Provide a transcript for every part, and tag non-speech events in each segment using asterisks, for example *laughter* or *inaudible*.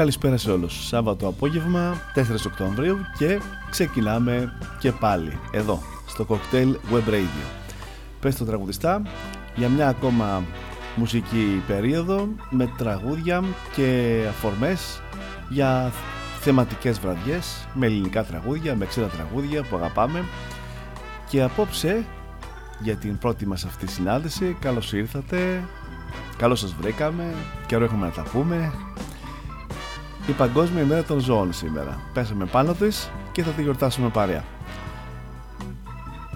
Καλησπέρα σε όλους. Σάββατο απόγευμα, 4 Οκτωβρίου και ξεκινάμε και πάλι εδώ, στο Cocktail Web Radio. Πες το τραγουδιστά για μια ακόμα μουσική περίοδο με τραγούδια και αφορμές για θεματικές βραδιές με ελληνικά τραγούδια, με ξένα τραγούδια που αγαπάμε και απόψε για την πρώτη μας αυτή συνάντηση καλώς ήρθατε, καλώς σας βρήκαμε, καιρό έχουμε να τα πούμε η Παγκόσμια ημέρα των ζώων σήμερα. Πέσαμε πάνω της και θα τη γιορτάσουμε παρέα.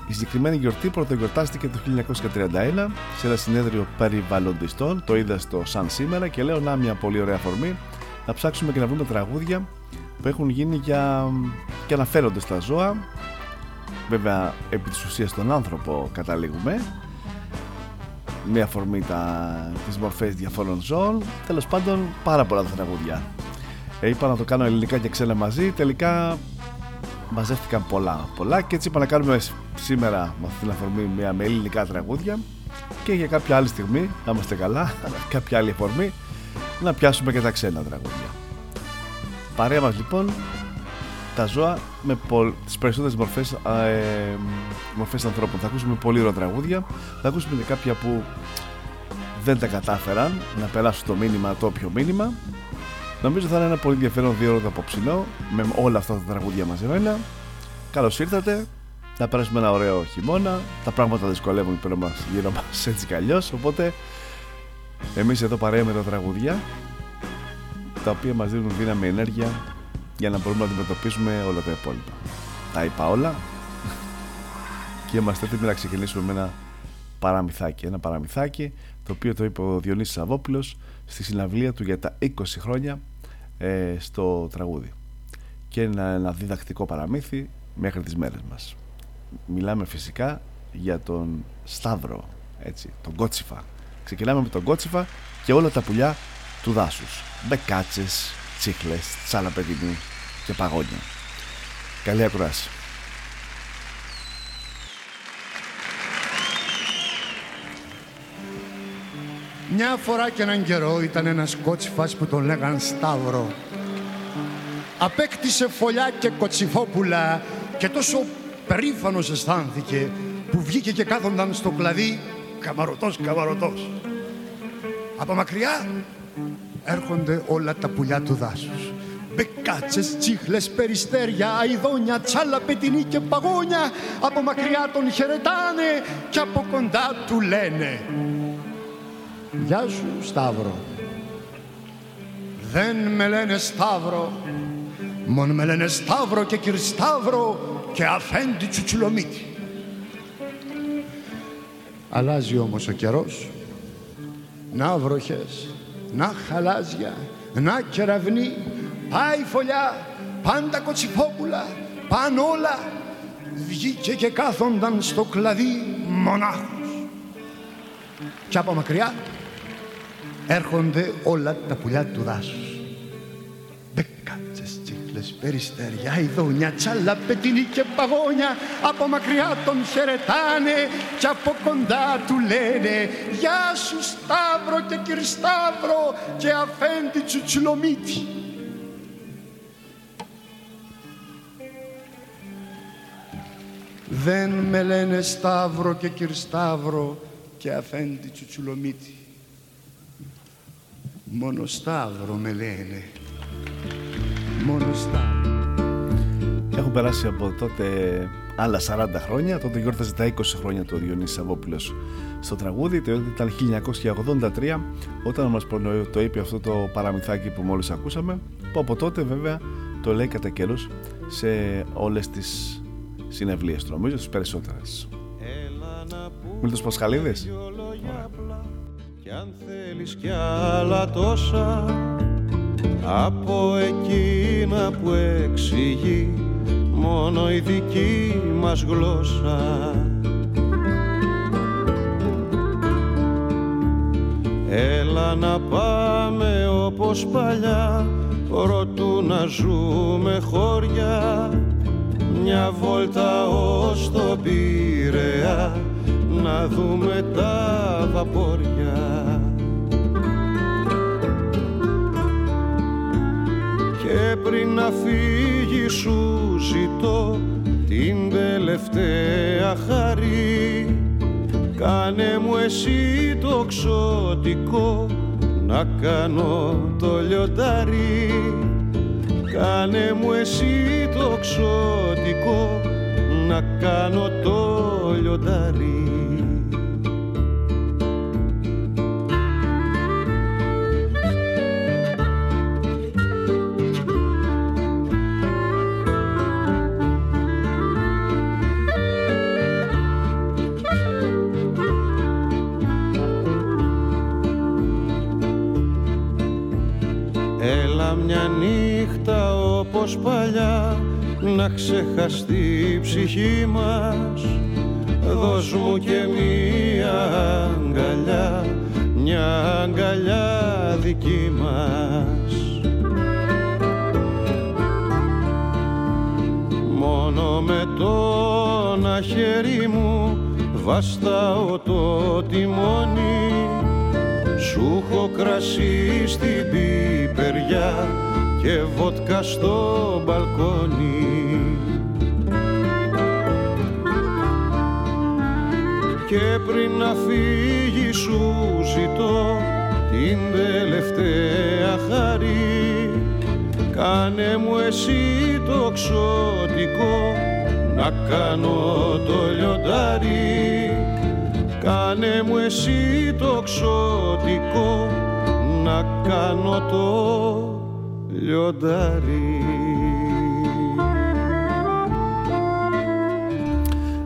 Η συγκεκριμένη γιορτή πρωτογιορτάστηκε το 1931 σε ένα συνέδριο περιβαλλοντιστών. Το είδα στο Σαν σήμερα και λέω να μια πολύ ωραία αφορμή να ψάξουμε και να βρούμε τραγούδια που έχουν γίνει για... και αναφέρονται στα ζώα. Βέβαια, επί της ουσίας τον άνθρωπο καταλήγουμε με αφορμή τα, τις μορφές διαφόρων ζώων τέλος πάντων πάρα πολλά τραγούδια ε, είπα να το κάνω ελληνικά και ξένα μαζί. Τελικά μαζεύτηκαν πολλά, πολλά και έτσι είπα να κάνουμε σήμερα με αυτή την αφορμή μια με ελληνικά τραγούδια και για κάποια άλλη στιγμή, να είμαστε καλά, *laughs* κάποια άλλη αφορμή, να πιάσουμε και τα ξένα τραγούδια. Παρέα μας λοιπόν τα ζώα με πο... τις περισσότερες μορφές, ε, μορφές ανθρώπων. Θα ακούσουμε πολύ ωραία τραγούδια, θα ακούσουμε και κάποια που δεν τα κατάφεραν να περάσουν το μήνυμα, το όποιο μήνυμα Νομίζω θα είναι ένα πολύ ενδιαφέρον δύο ώρες απόψινό με όλα αυτά τα τραγούδια μαζεμένα. Καλώς ήρθατε. Να περάσουμε ένα ωραίο χειμώνα. Τα πράγματα δυσκολεύουν πέρα μας, γύρω μας έτσι κι αλλιώς. Οπότε εμείς εδώ παρέα με τα τραγούδια τα οποία μας δίνουν δύναμη ενέργεια για να μπορούμε να αντιμετωπίσουμε όλα τα υπόλοιπα. Τα είπα όλα *laughs* και είμαστε έτοιμοι να ξεκινήσουμε με ένα παραμυθάκι. Ένα παραμυθάκι το οποίο το είπε ο Διονύσης Σαββόπουλος στη συναυλία του για τα 20 χρόνια ε, στο τραγούδι. Και ένα, ένα διδακτικό παραμύθι μέχρι τις μέρες μας. Μιλάμε φυσικά για τον Σταύρο έτσι, τον Κότσιφα. Ξεκινάμε με τον Κότσιφα και όλα τα πουλιά του δάσους. Μπεκάτσες, τσίχλες, τσάλαπεδινή και παγόνια. Καλή ακουράση Μια φορά και έναν καιρό ήταν ένας κότσιφας που τον λέγαν Σταύρο. Απέκτησε φωλιά και κοτσιφόπουλα και τόσο περήφανος αισθάνθηκε που βγήκε και κάθονταν στο κλαδί καμαρωτός καμαρωτός. Από μακριά έρχονται όλα τα πουλιά του δάσους. Μπεκάτσες, τσίχλες, περιστέρια, αηδόνια, τσάλα, πετινή και παγόνια από μακριά τον χαιρετάνε και από κοντά του λένε Γεια σου Σταύρο. Δεν με λένε Σταύρο, μόνο με λένε Σταύρο και Σταύρο και αφέντη τσουτσουλομίτη. Αλλάζει όμως ο καιρός, να βροχές, να χαλάζια, να κεραυνή, πάει φωλιά, πάντα κοτσιφόπουλα, πάνε όλα. Βγήκε και κάθονταν στο κλαδί μονάχος. Και από μακριά έρχονται όλα τα πουλιά του δάσους. Μπεκάτσες, τσίχλες, περιστέρια, ειδόνια, τσάλα, πετινή και παγόνια από μακριά τον χαιρετάνε και από κοντά του λένε «Γεια σου Σταύρο και Κυρισταύρο και αφέντη τσουτσουλομίτη». Δεν με λένε Σταύρο και Κυρισταύρο και αφέντη τσουτσουλομίτη. Μόνο Σταύρο με λένε. Μόνο Σταύρο. Έχω περάσει από τότε άλλα 40 χρόνια. Τότε γιόρταζε τα 20 χρόνια του Διονύσης Σαββόπουλος στο τραγούδι. Το ήταν 1983 όταν μας το είπε αυτό το παραμυθάκι που μόλις ακούσαμε. Που από τότε βέβαια το λέει κατά καιρούς σε όλες τις συνευλίες του. Νομίζω τις περισσότερες. Μίλτος Πασχαλίδης. Κι αν θέλεις κι άλλα τόσα από εκείνα που εξηγεί μόνο η δική μας γλώσσα. Έλα να πάμε όπως παλιά προτού να ζούμε χώρια μια βόλτα ως το Πειραιά να δούμε τα βαπόρια και πριν να φύγει σου ζητώ την τελευταία χαρή. Κάνε μου εσύ το ξωτικό να κάνω το λιοντάρι. Κάνε μου εσύ το ξωτικό να κάνω το λιοντάρι όπως παλιά να ξεχαστεί η ψυχή μας. Δώσ' μου και μία αγκαλιά, μια αγκαλιά δική μας. Μόνο με το ένα χέρι μου βαστάω το τιμόνι Σου έχω κρασί στην πιπεριά και βότκα στο μπαλκόνι. Και πριν να φύγει σου ζητώ την τελευταία χαρή κάνε μου εσύ το ξωτικό να κάνω το λιοντάρι. Κάνε μου εσύ το ξωτικό να κάνω το λιοντάρι.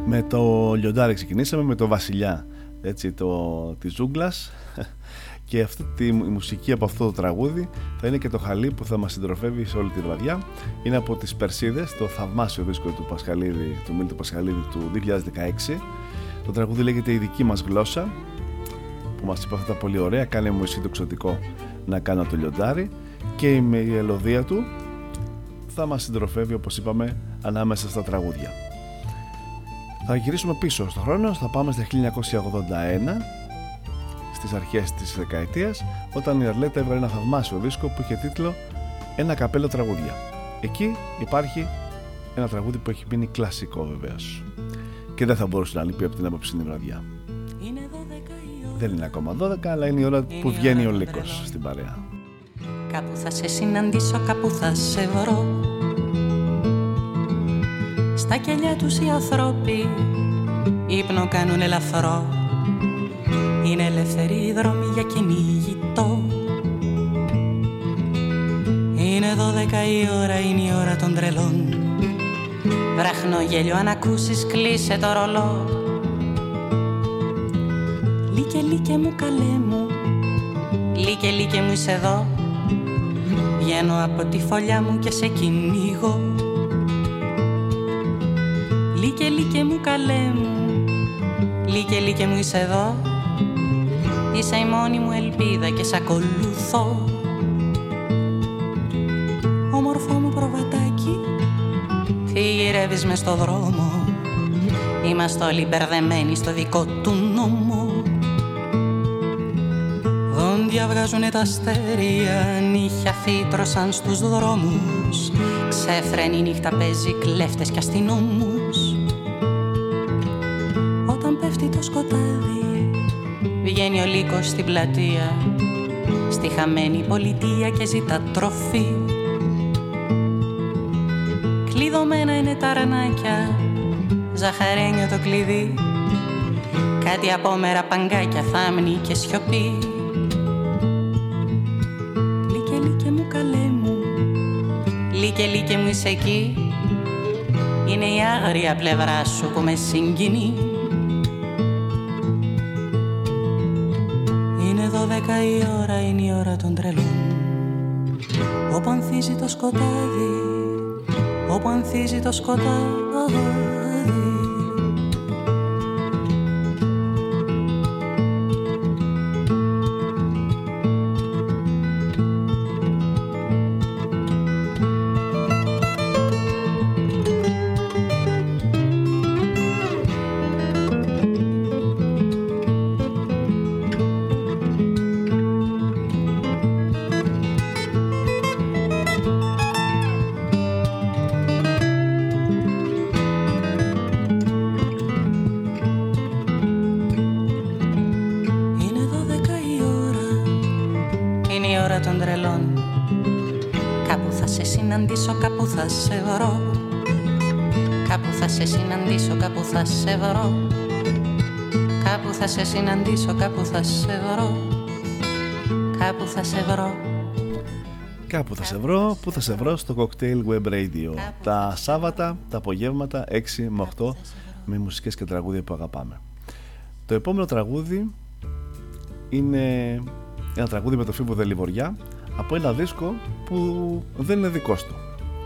Με το λιοντάρι ξεκινήσαμε με το βασιλιά έτσι, το, της ζούγκλας. *laughs* Και αυτή τη μουσική από αυτό το τραγούδι θα είναι και το χαλί που θα μας συντροφεύει σε όλη τη βραδιά. Είναι από τις Περσίδες το θαυμάσιο δίσκο του Πασχαλίδη του Μίλτου Πασχαλίδη του 2016 το τραγούδι λέγεται «Η δική μας γλώσσα» που μας είπε αυτά τα πολύ ωραία κάνε μου εσύ το ξωτικό να κάνω το λιοντάρι και η μελωδία του θα μας συντροφεύει όπως είπαμε ανάμεσα στα τραγούδια. Θα γυρίσουμε πίσω στο χρόνο, θα πάμε στα 1981 στις αρχές της δεκαετίας όταν η Αρλέτα έβγαλε ένα θαυμάσιο δίσκο που είχε τίτλο «Ένα καπέλο τραγούδια». Εκεί υπάρχει ένα τραγούδι που έχει μείνει κλασικό βεβαίως και δεν θα μπορούσε να λείπει από την απόψινή βραδιά. Δεν είναι ακόμα 12 αλλά είναι η ώρα που βγαίνει ο Λύκος στην παρέα. Κάπου θα σε συναντήσω, κάπου θα σε βρω. Στα κελιά τους οι ανθρώποι ύπνο κάνουν ελαφρό Είναι ελεύθερη η δρόμη για κυνηγητό. Είναι δώδεκα η ώρα, είναι η ώρα των τρελών. Βραχνό γέλιο αν ακούσεις κλείσε το ρολό Λίκε λίκε μου καλέ μου. Λίκε λίκε μου είσαι εδώ. Βγαίνω από τη φωλιά μου και σε κυνηγώ. Λίκε λίκε μου καλέ μου. Λίκε λίκε μου είσαι εδώ. Είσαι η μόνη μου ελπίδα και σ' ακολουθώ. Όμορφο μου προβατάκι Τι γυρεύεις μες στο δρόμο. Είμαστε όλοι μπερδεμένοι στο δικό του νόμο Δόντια βγάζουνε τα αστέρια, νύχια φύτρωσαν στους δρόμους. Ξέφρενη νύχτα παίζει κλέφτες και αστυνόμους. Όταν πέφτει το σκοτάδι, βγαίνει ο λύκος στην πλατεία. Στη χαμένη πολιτεία και ζητά τροφή. Κλειδωμένα είναι τα ρανάκια Ζαχαρένιο το κλειδί. Κάτι απόμερα παγκάκια θάμνη και σιωπή λίκε μου είσαι εκεί Είναι η άγρια πλευρά σου που με συγκινεί. Είναι δώδεκα η ώρα, είναι η ώρα των τρελών. Όπου ανθίζει το σκοτάδι Όπου ανθίζει το σκοτάδι σε συναντήσω, κάπου θα σε βρω Κάπου θα σε βρω Κάπου θα σε βρω, που θα σε βρω στο Cocktail Web Radio Τα Σάββατα, τα απογεύματα 6 με 8 με μουσικές και τραγούδια που αγαπάμε Το επόμενο τραγούδι είναι ένα τραγούδι με το Φίβο Δελιβοριά από ένα δίσκο που δεν είναι δικός του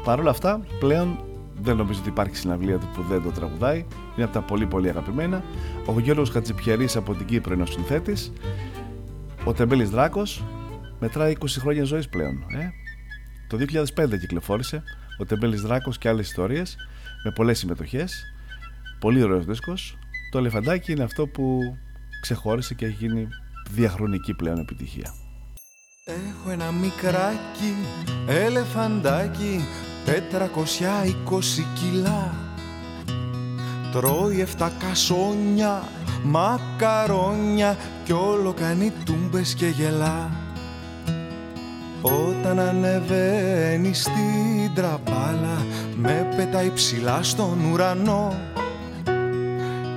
Παρ' όλα αυτά πλέον δεν νομίζω ότι υπάρχει συναυλία του που δεν το τραγουδάει. Είναι από τα πολύ πολύ αγαπημένα. Ο Γιώργος Χατζηπιερής από την Κύπρο είναι ο συνθέτης. Ο Τεμπέλης Δράκος μετράει 20 χρόνια ζωής πλέον. Ε; Το 2005 κυκλοφόρησε ο Τεμπέλης Δράκος και άλλες ιστορίες με πολλές συμμετοχές. Πολύ ωραίος δίσκος. Το ελεφαντάκι είναι αυτό που ξεχώρισε και έχει γίνει διαχρονική πλέον επιτυχία. Έχω ένα μικράκι ελεφαντάκι τετρακοσιά είκοσι κιλά. Τρώει εφτά κασόνια, μακαρόνια κι όλο κάνει τούμπες και γελά. Όταν ανεβαίνει στην τραπάλα με πετάει ψηλά στον ουρανό.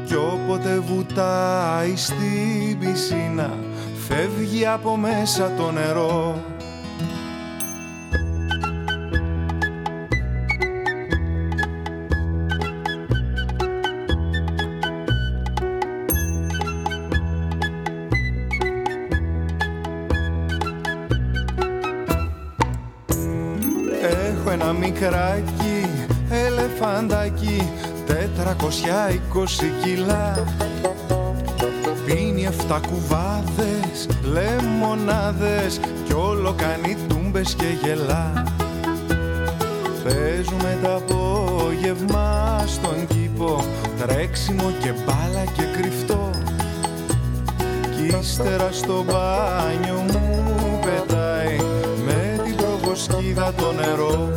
Κι όποτε βουτάει στην πισίνα φεύγει από μέσα το νερό μικράκι, ελεφαντάκι, τετρακοσιά είκοσι κιλά. Πίνει εφτά κουβάδες, λεμονάδες κι όλο κάνει τούμπες και γελά. Παίζουμε τα απόγευμα στον κήπο, τρέξιμο και μπάλα και κρυφτό. Κι ύστερα στο μπάνιο μου πετάει με την προβοσκίδα το νερό.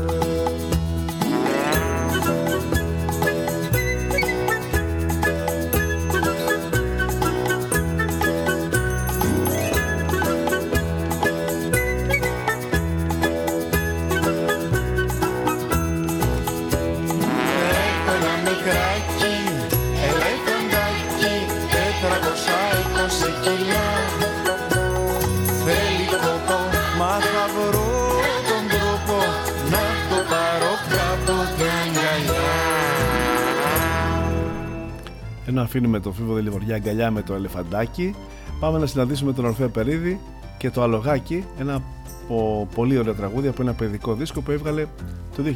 Ενώ αφήνουμε το Φίβο Δελιβοριά αγκαλιά με το ελεφαντάκι. Πάμε να συναντήσουμε τον Ορφέα Περίδη και το Αλογάκι ένα πολύ ωραίο τραγούδι από ένα παιδικό δίσκο που έβγαλε το 2000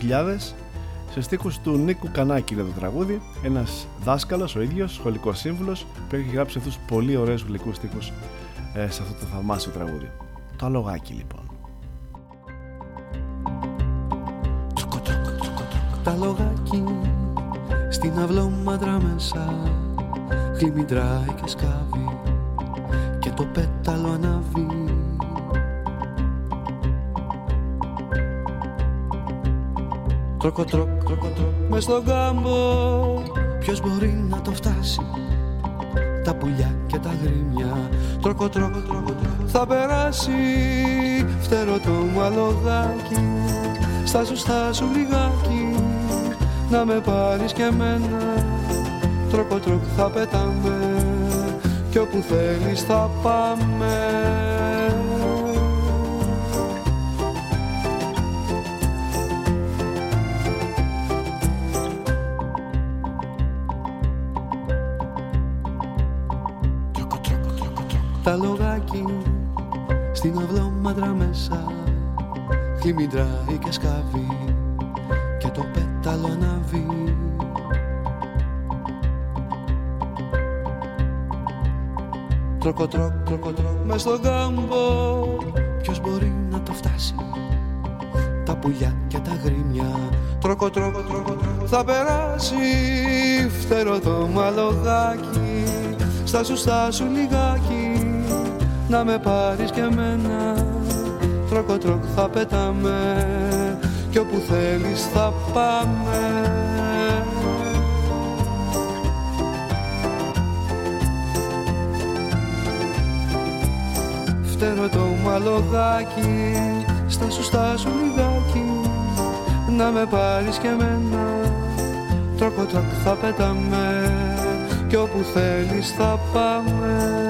σε στίχους του Νίκου Κανάκη είναι το τραγούδι. Ένας δάσκαλος ο ίδιος, σχολικός σύμβουλος που έχει γράψει αυτούς πολύ ωραίους γλυκούς στίχους ε, σε αυτό το θαυμάσιο τραγούδι. Το Αλογάκι λοιπόν. Το αλογάκι στην αυλόμαντρα μέσα χλιμιντράει και σκάβει και το πέταλο ανάβει. Τρόκο τροκ, τρόκο τροκ, μες στον κάμπο. Ποιος μπορεί να το φτάσει; Τα πουλιά και τ' αγρίμια. Τρόκο τροκ, θα περάσει. Φτερό το μαλογάκι Στάσου, στάσου λιγάκι. Να με πάρεις και εμένα τροκο τροκ θα πετάμε κι όπου θέλεις θα πάμε. Τ' αλογάκι στην αυλόμαντρα μέσα χλιμιντράει και σκάβει Τρόκο τροκ, τρόκο τροκ, μες στον κάμπο Ποιος μπορεί να το φτάσει; Τα πουλιά και τ' αγρίμια. Τρόκο τρόκο, τρόκο, τρόκο Θα περάσει φτερό το μαλογάκι. Στα σου, στα σου λιγάκι. Να με πάρεις και εμένα. Τροκο τροκ θα πετάμε. Κι όπου θέλεις θα πάμε φτερό το μαλογάκι Στα σου σου λιγάκι Να με πάρεις και εμένα. Τροκο τροκ θα πετάμε Κι όπου θέλεις θα πάμε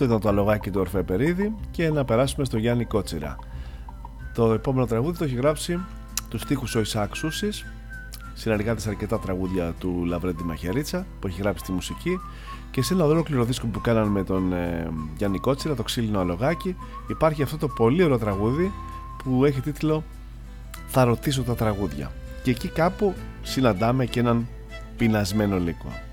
Αυτό ήταν το αλογάκι του Ορφέ Περίδη και να περάσουμε στο Γιάννη Κότσιρα. Το επόμενο τραγούδι το έχει γράψει τους στίχους ο Ισάκ Σούσης, συνεργάται σε αρκετά τραγούδια του Λαβρέντι Μαχαιρίτσα που έχει γράψει τη μουσική και σε ένα ολόκληρο δίσκο που κάναν με τον ε, Γιάννη Κότσιρα, το ξύλινο αλογάκι, υπάρχει αυτό το πολύ ωραίο τραγούδι που έχει τίτλο «Θα ρωτήσω τα τραγούδια». Και εκεί κάπου συναντάμε και έναν πεινασμένο λύκο.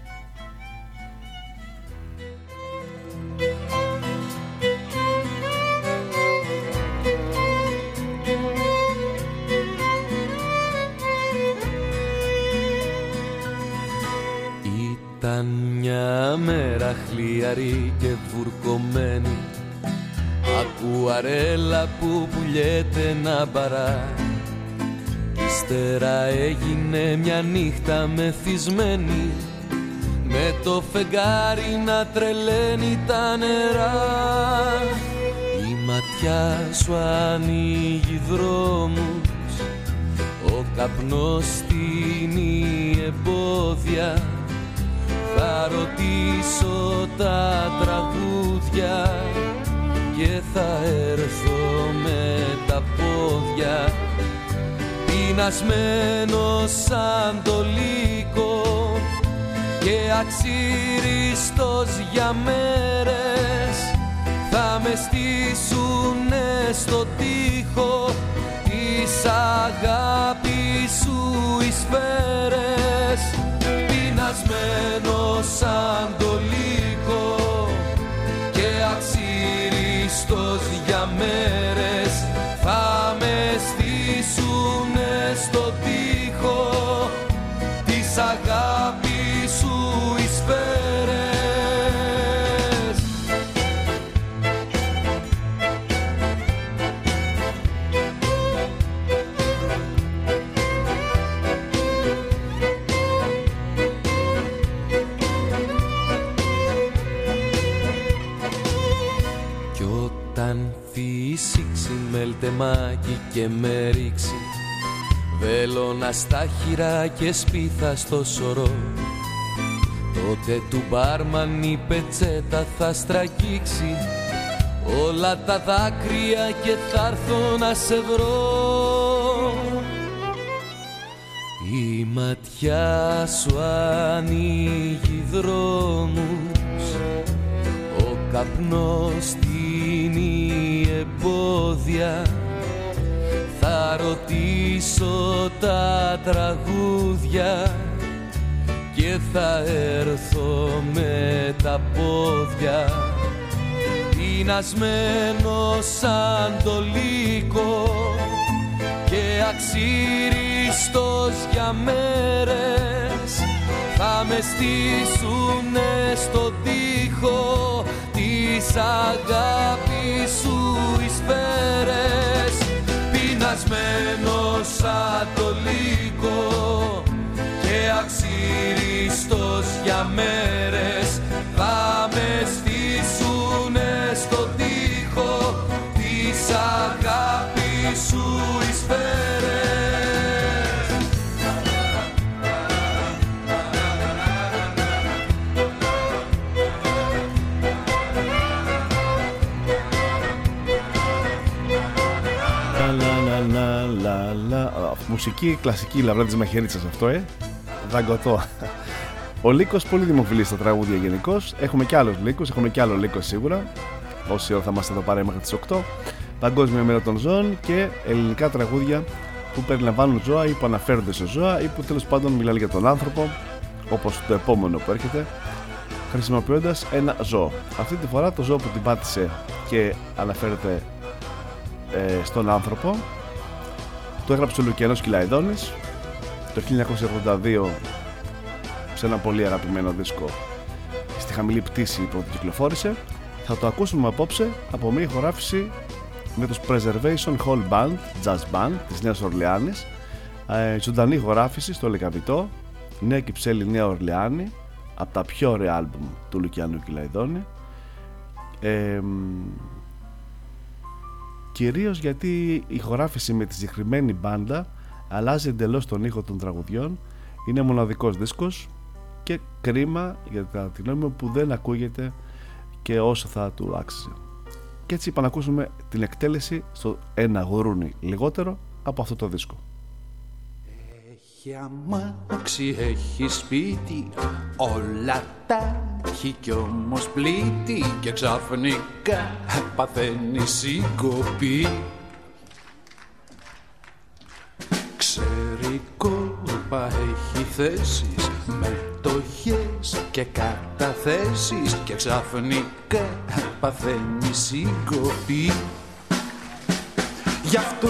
Χλιαρή και βουρκωμένη. Ακουαρέλα που πουλιέται να μπαρά. Ύστερα έγινε μια νύχτα μεθυσμένη. Με το φεγγάρι να τρελαίνει τα νερά. Η ματιά σου ανοίγει δρόμους. Ο καπνός στείνει εμπόδια θα ρωτήσω τα τραγούδια και θα έρθω με τα πόδια. Πεινασμένο σαν το λύκο και αξίριστος για μέρες. Θα με στήσουνε στο τοίχο της αγάπης σου οι σφαίρες πεινασμένο σαν το λύκο και αξίριστος τεμάκι και με ρίξει Βέλωνα στα χειρά και σπίθα στο σωρό. Τότε του μπάρμαν η πετσέτα θα στραγγίξει. Όλα τα δάκρυα και θα έρθω να σε βρω. Η ματιά σου ανοίγει δρόμους. Ο καπνός τίνει εμπόδια. θα ρωτήσω τα τραγούδια και θα έρθω με τα πόδια. Πεινασμένο σαν το λύκο και αξίριστος για μέρες. Θα με στήσουνε στο τοίχο της της αγάπης σου οι σφαίρες πεινασμένος σαν το λύκο και αξίριστος για μέρες. Θα με στήσουνε στο τοίχο της αγάπης σου οι Μουσική, κλασική λαμπρά της μαχαιρίτσα αυτό, ε. Δαγκωτό. Ο Λύκος πολύ δημοφιλής στα τραγούδια γενικώς. Έχουμε κι άλλους Λύκους, έχουμε κι άλλο Λύκο σίγουρα. Όση ώρα θα είμαστε εδώ παρέα μέχρι τις 8. Παγκόσμια μέρα των ζώων και ελληνικά τραγούδια που περιλαμβάνουν ζώα ή που αναφέρονται σε ζώα ή που τέλος πάντων μιλάνε για τον άνθρωπο, όπως το επόμενο που έρχεται, χρησιμοποιώντας ένα ζώο. Αυτή τη φορά το ζώο που την πάτησε και αναφέρεται ε, στον άνθρωπο το έγραψε ο Λουκιανός Κυλαϊδόνης το 1982 σε ένα πολύ αγαπημένο δίσκο στη χαμηλή πτήση που κυκλοφόρησε. Θα το ακούσουμε απόψε από μια ηχογράφηση με τους Preservation Hall Band, Jazz Band της Νέας Ορλεάνης. Ε, ζωντανή ηχογράφηση στο Λεκαβητό Νέα Κυψέλη Νέα Ορλεάνη από τα πιο ωραία άλμπουμ του Λουκιανού Κυλαϊδόνη. Ε, κυρίως γιατί η χωράφηση με τη συγκεκριμένη μπάντα αλλάζει εντελώς τον ήχο των τραγουδιών είναι μοναδικός δίσκος και κρίμα για την γνώμη μου που δεν ακούγεται και όσο θα του άξιζε. Και έτσι είπα να ακούσουμε την εκτέλεση στο ένα γουρούνι λιγότερο από αυτό το δίσκο Έχει αμάξι, έχει σπίτι, όλα τα έχει κι όμως πλήτη. Και ξαφνικά παθαίνει συγκοπή Ξέρει κόλπα έχει θέσεις μετοχές και καταθέσεις. Και ξαφνικά παθαίνει συγκοπή Γι' αυτό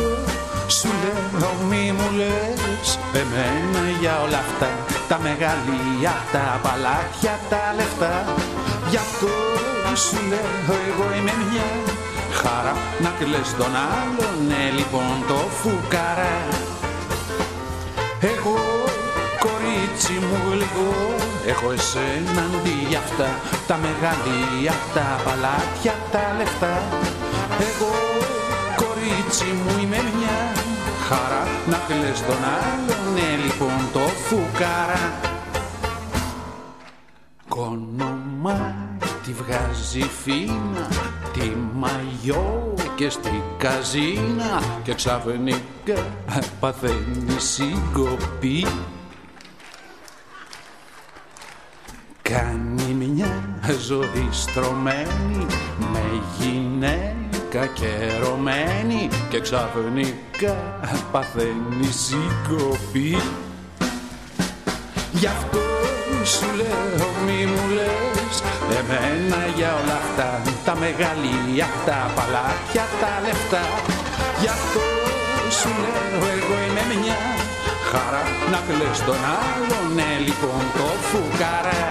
σου λέω μη μου λες εμένα για όλα αυτά τα μεγαλεία, τα παλάτια, τα λεφτά. Γι' αυτό σου λέω εγώ είμαι μια χαρά. Να κλαις τον άλλον, ναι λοιπόν το φουκαρά. Εγώ κορίτσι μου γλυκό έχω εσένα αντί για αυτά τα μεγαλεία, τα παλάτια, τα λεφτά. Εγώ κορίτσι μου είμαι μια χαρά να κλαις τον άλλον, ναι λοιπόν το φουκαρά Κόνομα τη βγάζει φίνα, τη μαγιό και στη καζίνα. Και ξαφνικά παθαίνει συγκοπή Κάνει μια ζωή στρωμένη με γυναίκα κακερωμένη και ξαφνικά παθαίνει συγκοπή Γι' αυτό σου λέω μη μου λες εμένα για όλα αυτά τα μεγαλεία, τα παλάτια, τα λεφτά. Γι' αυτό σου λέω εγώ είμαι μια χαρά να κλαις τον άλλον, ναι λοιπόν το φουκαρά.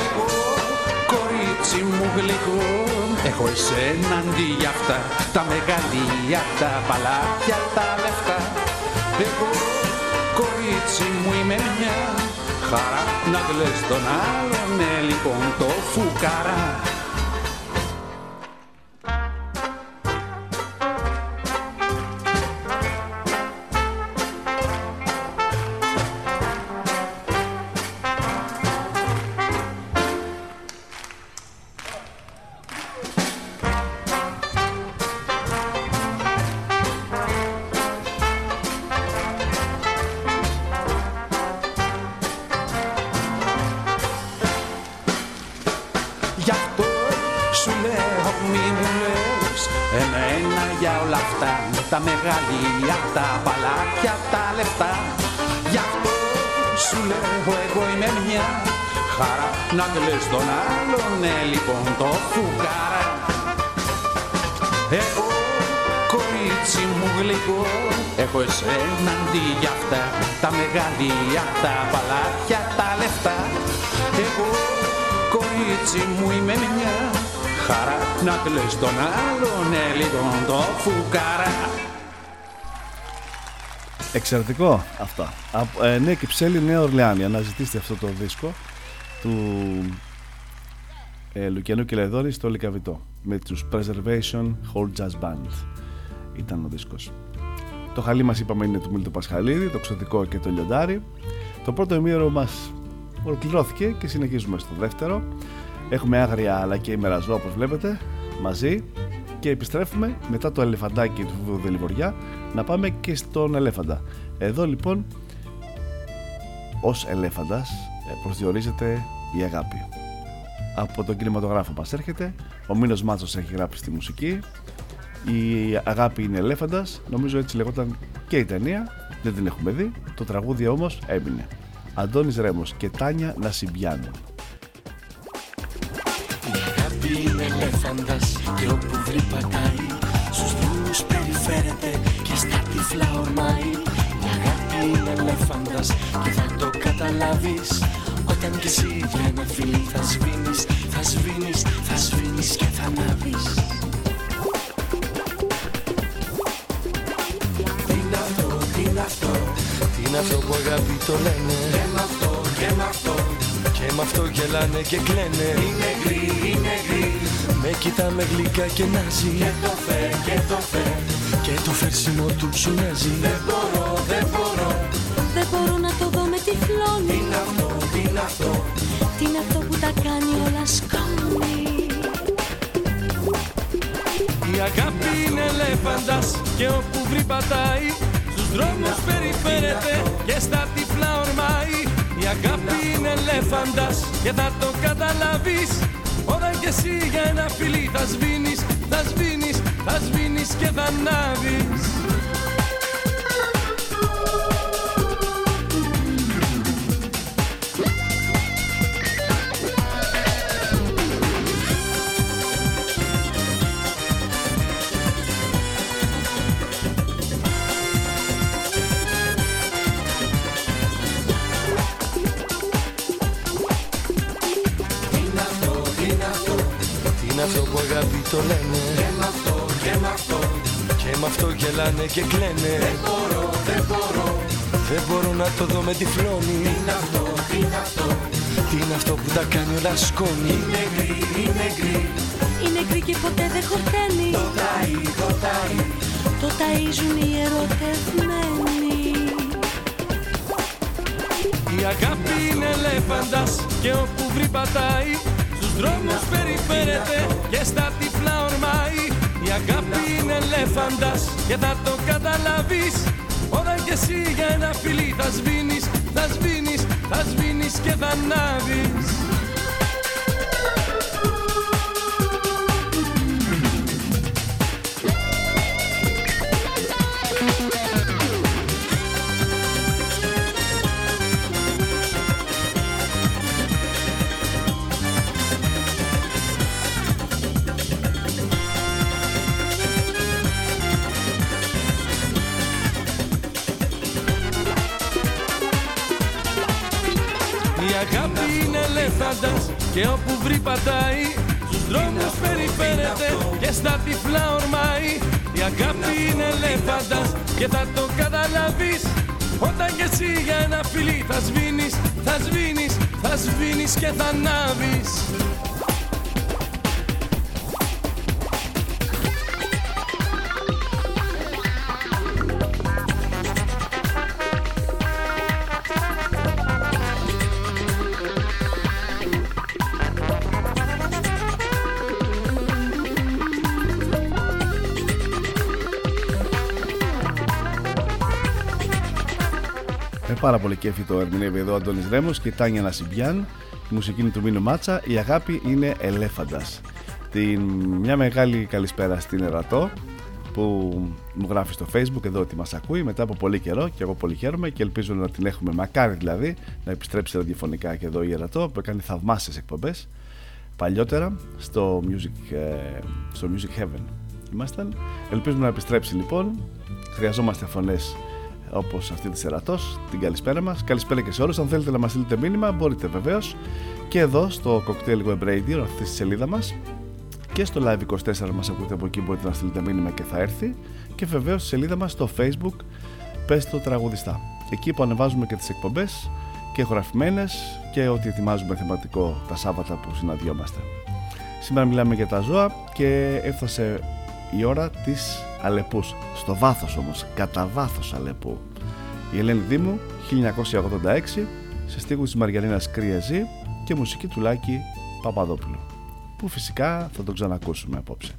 Εγώ κορίτσι μου γλυκό Έχω εσένα αντί για αυτά Τα μεγαλεία, τα παλάτια, τα λεφτά. Εγώ κορίτσι μου είμαι μια χαρά. Να κλαις τον άλλον, ναι λοιπόν το φουκαρά χαρά Να κλαις τον άλλον, ναι λοιπόν το φουκάρα Εγώ κορίτσι μου γλυκό Έχω εσένα αντί για αυτά Τα μεγαλεία, τα παλάκια, τα λεφτά Εγώ κορίτσι έτσι μου είμαι μια χαρά να κλαις τον άλλον ναι, λίγο το φουκαρά Εξαιρετικό αυτά. Ε, ναι, Κυψέλη Νέα Ορλεάνη. Αναζητήστε αυτό το δίσκο του ε, Λουκιανού Κελεδόρη στο Λικαβιτό με τους Preservation Whole Jazz Band. Ήταν ο δίσκος. Το χαλί μας είπαμε είναι του Μίλτο Πασχαλίδη, το ξωτικό και το λιοντάρι. Το πρώτο ημίωρο μας ολοκληρώθηκε και συνεχίζουμε στο δεύτερο. Έχουμε άγρια αλλά και ημεραζό όπως βλέπετε μαζί και επιστρέφουμε μετά το ελεφαντάκι του Βουδελιβοριά να πάμε και στον ελέφαντα. Εδώ λοιπόν ως ελέφαντας ε, προσδιορίζεται η αγάπη. Από τον κινηματογράφο μας έρχεται, ο Μίνος Μάτσος έχει γράψει τη μουσική, η αγάπη είναι ελέφαντας, νομίζω έτσι λεγόταν και η ταινία, δεν την έχουμε δει, το τραγούδι όμως έμεινε. Αντώνης Ρέμος και Τάνια Νασιμπιάνου. Η αγάπη είναι ελέφαντας και όπου βρει πατάει Στους δρόμους περιφέρεται και στα τυφλά ορμάει Η αγάπη είναι ελέφαντας και θα το καταλάβεις Όταν κι εσύ για ένα φίλι θα σβήνεις, θα σβήνεις, θα σβήνεις και θα ανάβεις. Τι είναι αυτό, τι είναι αυτό Τι είναι αυτό που αγάπη το λένε. Και με αυτό, και με αυτό Και με αυτό γελάνε και κλαίνε. Είναι γκρι, είναι γκρι Με κοιτά με γλυκά και νάζει. Και το φε, και το φε Και το φέρσιμο του ψουνάζει Δεν μπορώ, δεν είναι ελέφαντας και όπου βρει πατάει Στους δρόμους περιφέρεται και στα τυφλά ορμάει. Η αγάπη είναι ελέφαντας και θα το καταλάβεις. Όταν κι εσύ για ένα φιλί θα σβήνεις, θα σβήνεις, θα σβήνεις και θα ανάβεις γελάνε και κλαίνε. Δεν μπορώ, δεν μπορώ. Δεν μπορώ να το δω με τη φλόνη Τι είναι αυτό, τι είναι αυτό. Τι είναι αυτό που τα κάνει όλα σκόνη. Είναι γκρι, είναι γκρι Είναι γκρι και ποτέ δεν χορταίνει. Το ταΐ, το ταΐ. Το ταΐζουν οι ερωτευμένοι. Η αγάπη είναι ελέφαντας και όπου βρει πατάει Στους δρόμους περιφέρεται και στα τυφλά ορμάει Η αγάπη είναι ελέφαντας και θα το καταλάβεις. Όταν κι εσύ για ένα φιλί θα σβήνεις, θα σβήνεις, θα σβήνεις και θα ανάβεις και θα το καταλάβεις Όταν κι εσύ για ένα φιλί θα σβήνεις, θα σβήνεις, θα σβήνεις και θα ανάβεις πάρα πολύ κέφι το ερμηνεύει εδώ ο Αντώνης Ρέμος και η Τάνια Νασιμπιάν. Η μουσική είναι του Μίνου Μάτσα. Η αγάπη είναι ελέφαντας. Την... Μια μεγάλη καλησπέρα στην Ερατό που μου γράφει στο facebook εδώ ότι μας ακούει μετά από πολύ καιρό και εγώ πολύ χαίρομαι και ελπίζω να την έχουμε μακάρι δηλαδή να επιστρέψει ραδιοφωνικά και εδώ η Ερατό που έκανε θαυμάσιες εκπομπές παλιότερα στο Music, ε, στο Music Heaven ήμασταν ελπίζουμε να επιστρέψει λοιπόν χρειαζόμαστε φωνές όπως αυτή της Ερατός. Την καλησπέρα μας. Καλησπέρα και σε όλους. Αν θέλετε να μας στείλετε μήνυμα μπορείτε βεβαίως. Και εδώ στο Cocktail Web Radio, αυτή τη σελίδα μας. Και στο Live24 μας ακούτε από εκεί μπορείτε να στείλετε μήνυμα και θα έρθει. Και βεβαίως στη σελίδα μας στο Facebook Πες το τραγουδιστά. Εκεί που ανεβάζουμε και τις εκπομπές και γραφημένες και ό,τι ετοιμάζουμε θεματικό τα Σάββατα που συναντιόμαστε. Σήμερα μιλάμε για τα ζώα και έφτασε η ώρα της Αλεπούς στο βάθος όμως, κατά βάθος Αλεπού η Ελένη Δήμου 1986 σε στίχους της Μαργαρίνας Κρυεζή και μουσική του Λάκη Παπαδόπουλου που φυσικά θα τον ξανακούσουμε απόψε.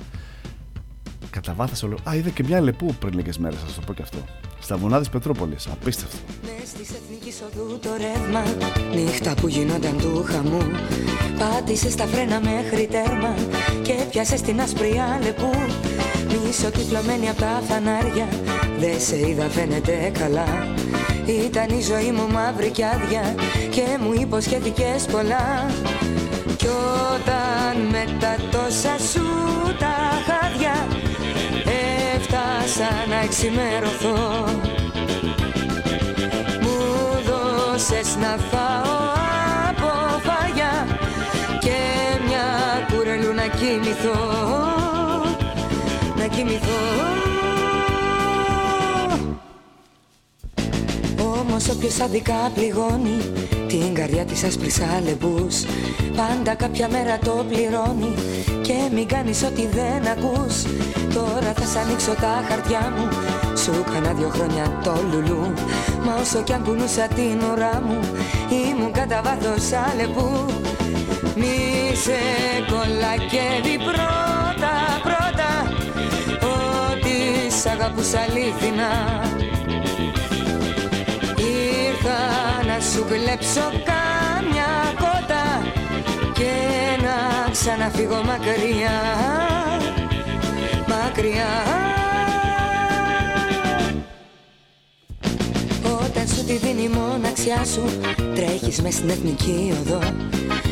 Κατά όλο. Α, είδα και μια λεπού πριν λίγες μέρες, θα σας το πω και αυτό. Στα βουνά τη Πετρούπολη. Απίστευτο. Μες της εθνικής οδού το ρεύμα, νύχτα που γινόταν του χαμού. Πάτησε στα φρένα μέχρι τέρμα και πιάσε την ασπριά λεπού. Μίσο τυφλωμένη από τα φανάρια, δεν σε είδα φαίνεται καλά. Ήταν η ζωή μου μαύρη κι άδεια και μου υποσχέθηκες πολλά Κι όταν με τα τόσα σου τα χάδια Έφτασα να εξημερωθώ Μου δώσες να φάω από φάγια Και μια κουρελού να κοιμηθώ. Να κοιμηθώ. Όμως όποιος αδικά πληγώνει Την καρδιά της άσπρης αλεμπούς. Πάντα κάποια μέρα το πληρώνει Και μην κάνεις ό,τι δεν ακούς. Τώρα θα σ' ανοίξω τα χαρτιά μου Σου κάνα δυο χρόνια το λουλού. Μα όσο κι αν κουνούσα την ουρά μου Ήμουν κατά βάθος αλεπού. Μη σε κολακεύει πρώτα πρώτα Ότι σ' αγαπούσα αλήθινα σου κλέψω κάμια κότα και να ξαναφύγω μακριά, μακριά τη δίνει η μοναξιά σου. Τρέχεις μες στην εθνική οδό.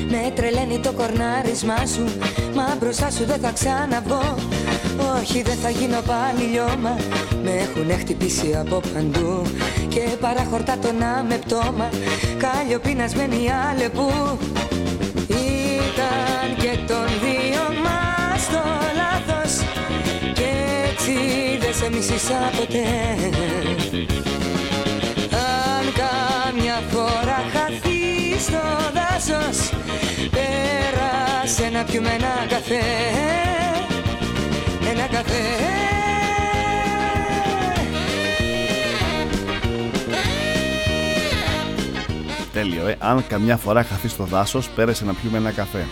Με τρελαίνει το κορνάρισμά σου. Μα μπροστά σου δεν θα ξαναβγώ Όχι δεν θα γίνω πάλι λιώμα Με έχουν χτυπήσει από παντού. Και παραχορτά το να με πτώμα Κάλιο πεινασμένη άλεπου. Ήταν και τον δύο μας το λάθος. Και έτσι δεν σε μισήσα ποτέ στο δάσος Πέρασε να πιούμε ένα καφέ Ένα καφέ Τέλειο, ε. Αν καμιά φορά χαθείς στο δάσος, πέρασε να πιούμε ένα καφέ.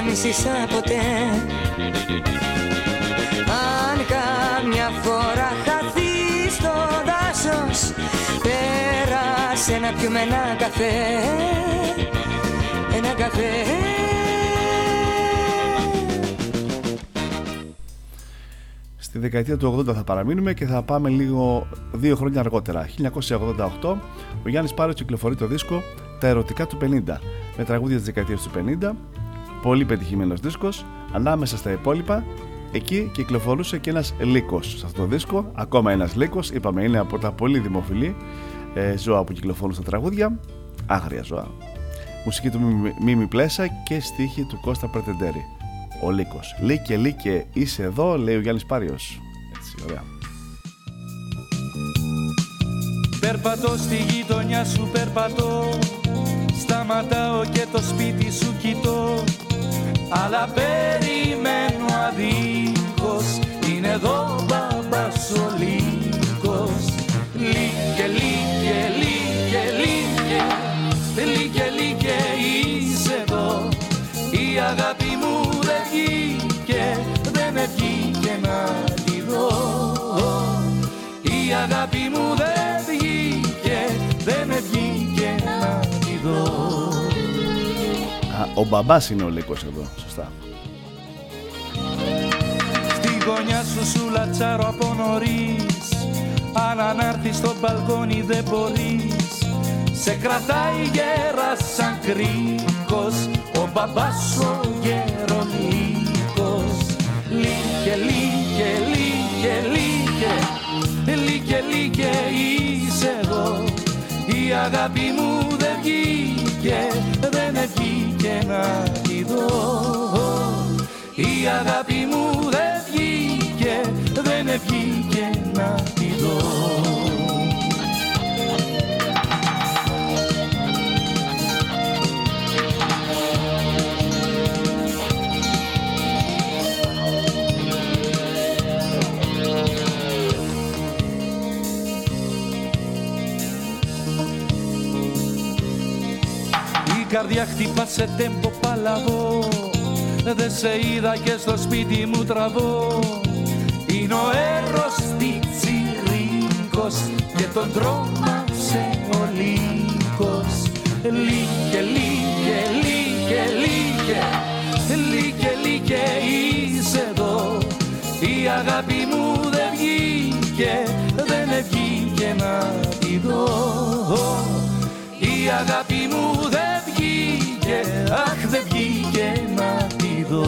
Σε μισήσα ποτέ. Αν καμιά φορά χαθείς στο δάσος Πέρασε να πιούμε ένα καφέ. Ένα καφέ. Στη δεκαετία του 80 θα παραμείνουμε και θα πάμε λίγο δύο χρόνια αργότερα. 1988 ο Γιάννης Πάρος κυκλοφορεί το δίσκο «Τα ερωτικά του 50» με τραγούδια της δεκαετίας του 50 πολύ πετυχημένος δίσκος ανάμεσα στα υπόλοιπα εκεί κυκλοφορούσε και ένας λύκος. Σε αυτό το δίσκο ακόμα ένας λύκος είπαμε είναι από τα πολύ δημοφιλή ε, ζώα που κυκλοφορούν στα τραγούδια. Άγρια ζώα. Μουσική του Μίμη Πλέσα και στίχη του Κώστα Πρετεντέρη. Ο Λύκος. Λύκε Λύκε είσαι εδώ λέει ο Γιάννης Πάριος. Έτσι ωραία. Περπατώ στη γειτονιά σου περπατώ. Σταματάω και το σπίτι σου κοιτώ αλλά περιμένω αδίχως είναι εδώ μπαμπάς ο λύκος. Λύκε, λύκε, λύκε, λύκε. Λύκε, λύκε είσαι εδώ. Η αγάπη μου δεν βγήκε Δεν βγήκε να τη δω. Η αγάπη μου ο μπαμπάς είναι ο Λύκος εδώ, σωστά. Στη γωνιά σου σου λατσάρω από νωρίς. Αν ανάρθεις στο μπαλκόνι δεν μπορείς. Σε κρατάει γέρας σαν κρίκος ο μπαμπάς ο γερονίκος Λύκε, λύκε, λύκε, λύκε. Λύκε, λύκε είσαι εδώ η αγάπη μου δεν βγήκε δεν βγήκε να τη δω. Η αγάπη μου δεν βγήκε δεν βγήκε να τη δω καρδιά χτυπά σε τέμπο παλαβό. Δε σε είδα και στο σπίτι μου τραβώ. Είναι ο έρος πιτσιρίκος και τον τρόμαξε ο λύκος. Λύκε, λύκε, λύκε, λύκε. Λύκε, λύκε είσαι εδώ. Η αγάπη μου δεν βγήκε, δεν βγήκε να τη δω. Η αγάπη μου δεν αχ δεν βγήκε να τη δω.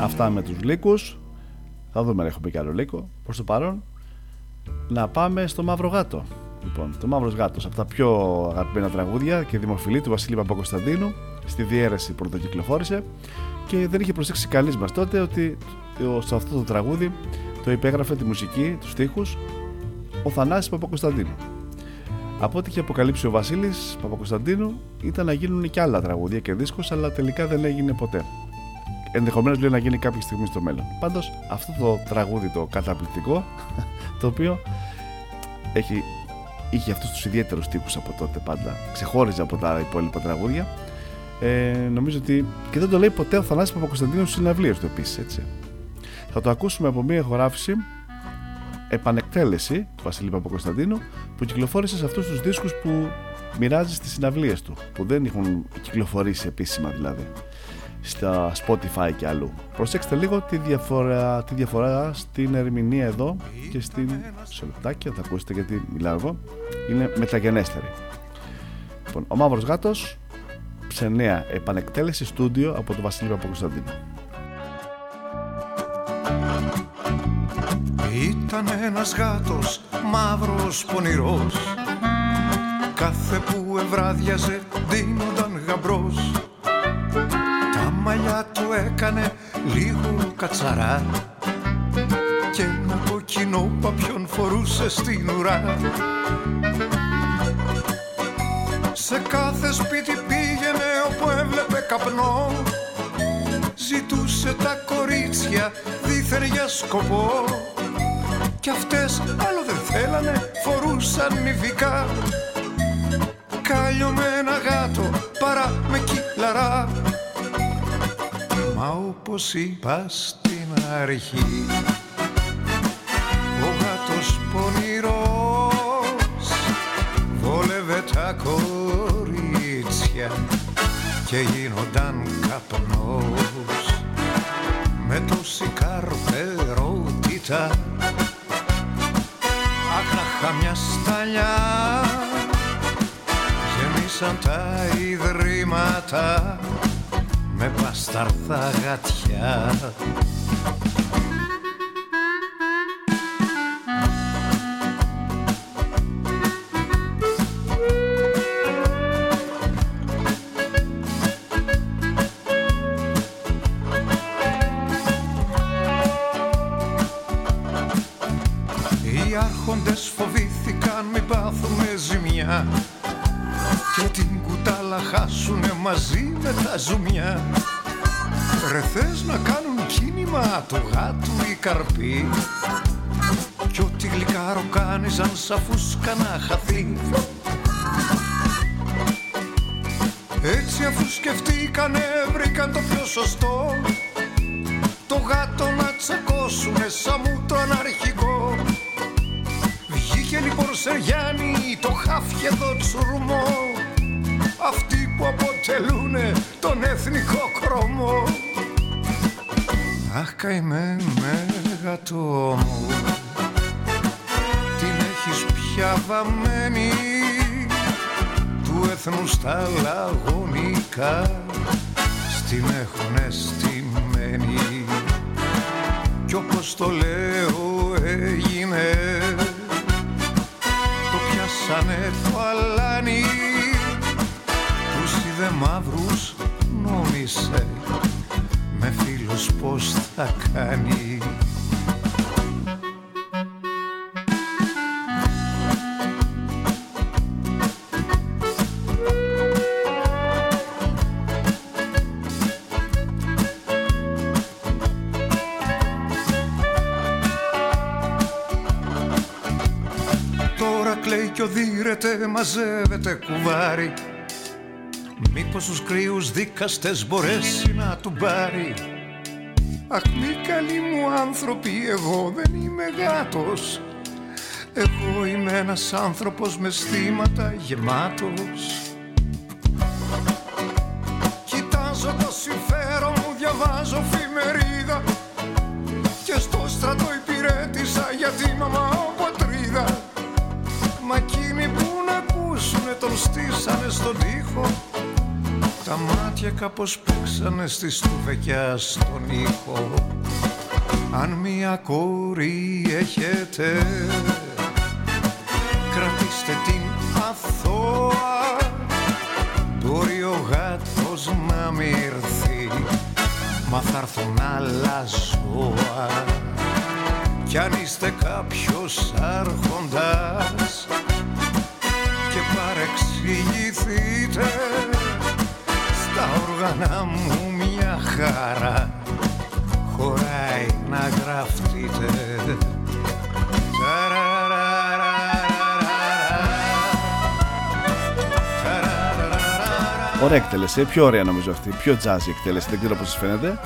Αυτά με τους λύκους. Θα δούμε αν έχω πει κι άλλο λύκο Προς το παρόν. Να πάμε στο Μαύρο Γάτο. Λοιπόν, το Μαύρος Γάτος Από τα πιο αγαπημένα τραγούδια και δημοφιλή του Βασίλη Παπακοσταντίνου. Στη διαίρεση πρωτοκυκλοφόρησε Και δεν είχε προσέξει κανείς μας τότε Ότι σε αυτό το τραγούδι το υπέγραφε τη μουσική, τους στίχους ο Θανάσης Παπακοσταντίνου. Από ό,τι είχε αποκαλύψει ο Βασίλης Παπακοσταντίνου ήταν να γίνουν και άλλα τραγούδια και δίσκος αλλά τελικά δεν έγινε ποτέ. Ενδεχομένως λέει να γίνει κάποια στιγμή στο μέλλον. Πάντως αυτό το τραγούδι το καταπληκτικό, *laughs* το οποίο έχει, είχε αυτούς τους ιδιαίτερους τύπου από τότε πάντα, ξεχώριζε από τα υπόλοιπα τραγούδια. Ε, νομίζω ότι. και δεν το λέει ποτέ ο Θανάσης Παπακοσταντίνου στις συναυλίες του επίσης, έτσι. Θα το ακούσουμε από μια ηχογράφηση επανεκτέλεση του Βασίλη Παπακοσταντίνου που κυκλοφόρησε σε αυτούς τους δίσκους που μοιράζει στις συναυλίες του που δεν έχουν κυκλοφορήσει επίσημα δηλαδή στα Spotify και αλλού. Προσέξτε λίγο τη διαφορά, τη διαφορά στην ερμηνεία εδώ και στην σε θα ακούσετε γιατί μιλάω εγώ είναι μεταγενέστερη. Λοιπόν, ο Μαύρος Γάτος σε νέα επανεκτέλεση στούντιο από τον Βασίλη Παπακοσταντίνου. Ήταν ένας γάτος μαύρος πονηρός. Κάθε που ευράδιαζε δίνονταν γαμπρός. Τα μαλλιά του έκανε λίγο κατσαρά. Και ένα κοκκινό παπιόν φορούσε στην ουρά. Σε κάθε σπίτι πήγαινε όπου έβλεπε καπνό. Ζητούσε τα κορίτσια δίθεν για σκοπό. Κι αυτές άλλο δεν θέλανε, φορούσαν νηφικά Κάλιο με ένα γάτο παρά με κύλαρα Μα όπως είπα στην αρχή Ο γάτος πονηρός Βόλευε τα κορίτσια Και Με τόση καρπερότητα καμιά σταλιά γεμίσαν τα ιδρύματα με πασταρθά γατιά μαζί με τα ζουμιά. Ρε θες να κάνουν κίνημα του γάτου οι καρποί; Κι ό,τι γλυκά ροκάνιζαν σαν φούσκα να χαθεί. Έτσι αφού σκεφτήκανε βρήκαν το πιο σωστό. Το γάτο να τσακώσουνε σαν μου το αναρχικό. Βγήκε λοιπόν σε Γιάννη το χάφι εδώ τσουρμό. Αυτοί που αποτελούνε τον εθνικό χρώμο Αχ καημέ με γατό μου Την έχεις πια βαμμένη Του έθνους στα λαγωνικά. Στην έχουνε στημένη. Κι όπως το λέω θα κάνει. Τώρα κλαίει κι οδύρεται, μαζεύεται κουβάρι. Μήπως τους κρύους δίκαστες μπορέσει να του πάρει Αχ μη καλοί μου άνθρωποι, εγώ δεν είμαι γάτος. Εγώ είμαι ένας άνθρωπος με στήματα γεμάτος. Κοιτάζω το συμφέρον μου, διαβάζω φημερίδα Και στο στρατό υπηρέτησα για τη μαμά πατρίδα. Μα εκείνοι που να ακούσουνε τον στήσανε στον τοίχο τα μάτια κάπως παίξανε στη στουβεκιά στον ήχο. Αν μία κόρη έχετε Κρατήστε την αθώα. Μπορεί ο γάτος να μη έρθει Μα θα έρθουν άλλα ζώα. Κι αν είστε κάποιος άρχοντας Και παρεξηγηθείτε τα όργανα μου μια χαρά χωράει να γραφτείτε Ωραία εκτέλεση, πιο ωραία νομίζω αυτή, πιο jazzy εκτέλεση, δεν ξέρω πώς σας φαίνεται.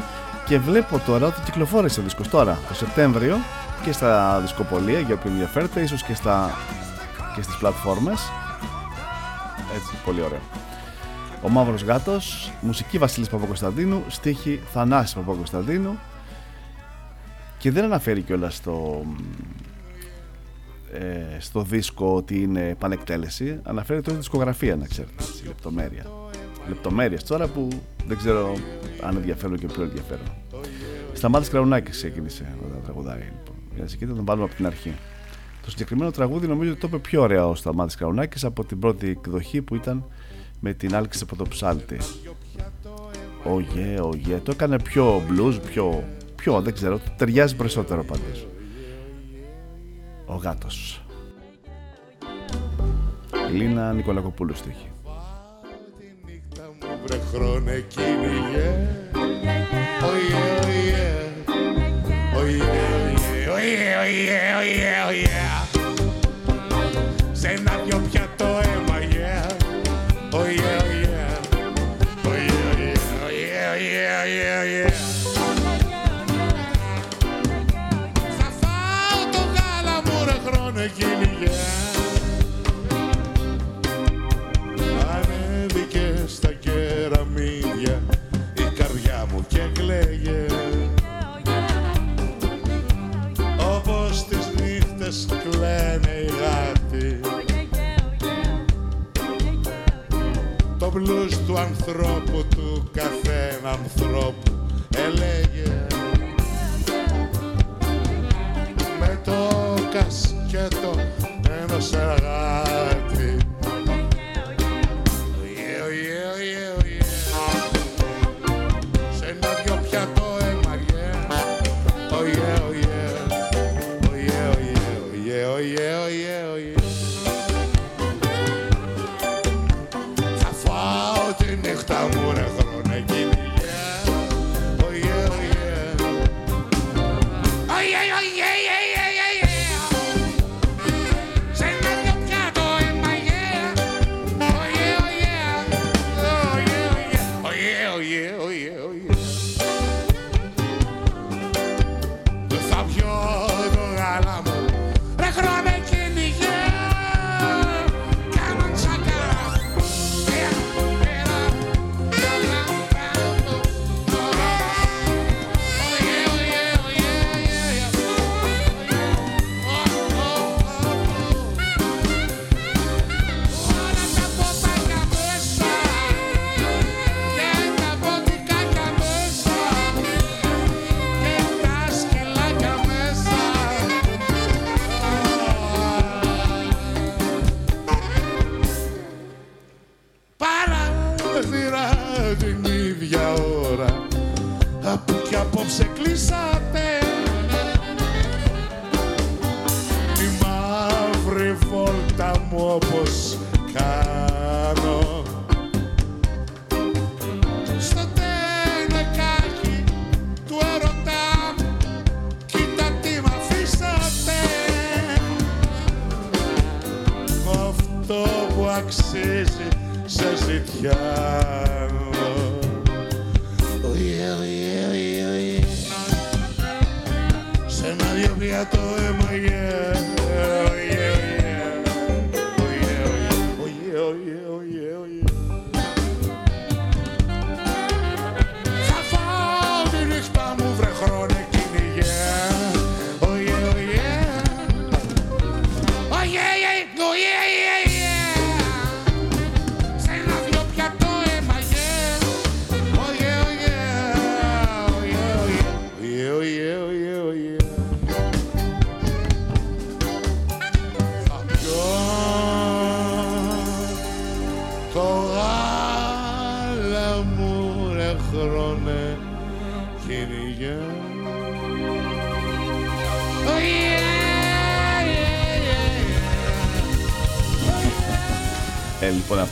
Και βλέπω τώρα ότι κυκλοφόρησε ο δίσκος τώρα, το Σεπτέμβριο, και στα δισκοπολία για όποιον ενδιαφέρεται, ίσως και, στα, και στις πλατφόρμες. Έτσι, πολύ ωραίο. Ο Μαύρος Γάτος, μουσική Βασίλης Παπακοσταντίνου, στίχη Θανάσης Παπακοσταντίνου και δεν αναφέρει κιόλας στο, ε, στο δίσκο ότι είναι πανεκτέλεση, αναφέρει τώρα δισκογραφία να ξέρετε, έτσι, λεπτομέρεια. Λεπτομέρειες τώρα που δεν ξέρω αν ενδιαφέρουν και πιο ενδιαφέρον. Σταμάτης Κραουνάκης ξεκίνησε να τραγουδάει λοιπόν. Για να τον πάρουμε από την αρχή. Το συγκεκριμένο τραγούδι νομίζω ότι το είπε πιο ωραία ο Σταμάτης Κραουνάκης από την πρώτη εκδοχή που ήταν με την άλξη από το ψάλτη. Ογε, ογε. Το έκανε πιο blues, πιο, πιο δεν ξέρω, ταιριάζει περισσότερο πάντως. Ο γάτος. Λίνα Νικολακοπούλου στοίχη. Βρε χρόνε κυνηγέ Ωιε, ωιε Ωιε, ωιε, ωιε, ωιε, ωιε, ωιε Σε ένα δυο πιατό κλαίγε όπως τις νύχτες κλαίνε οι γάτοι. Το μπλούς του ανθρώπου του καθένα ανθρώπου έλεγε. Με το κασκέτο ενός εργάτη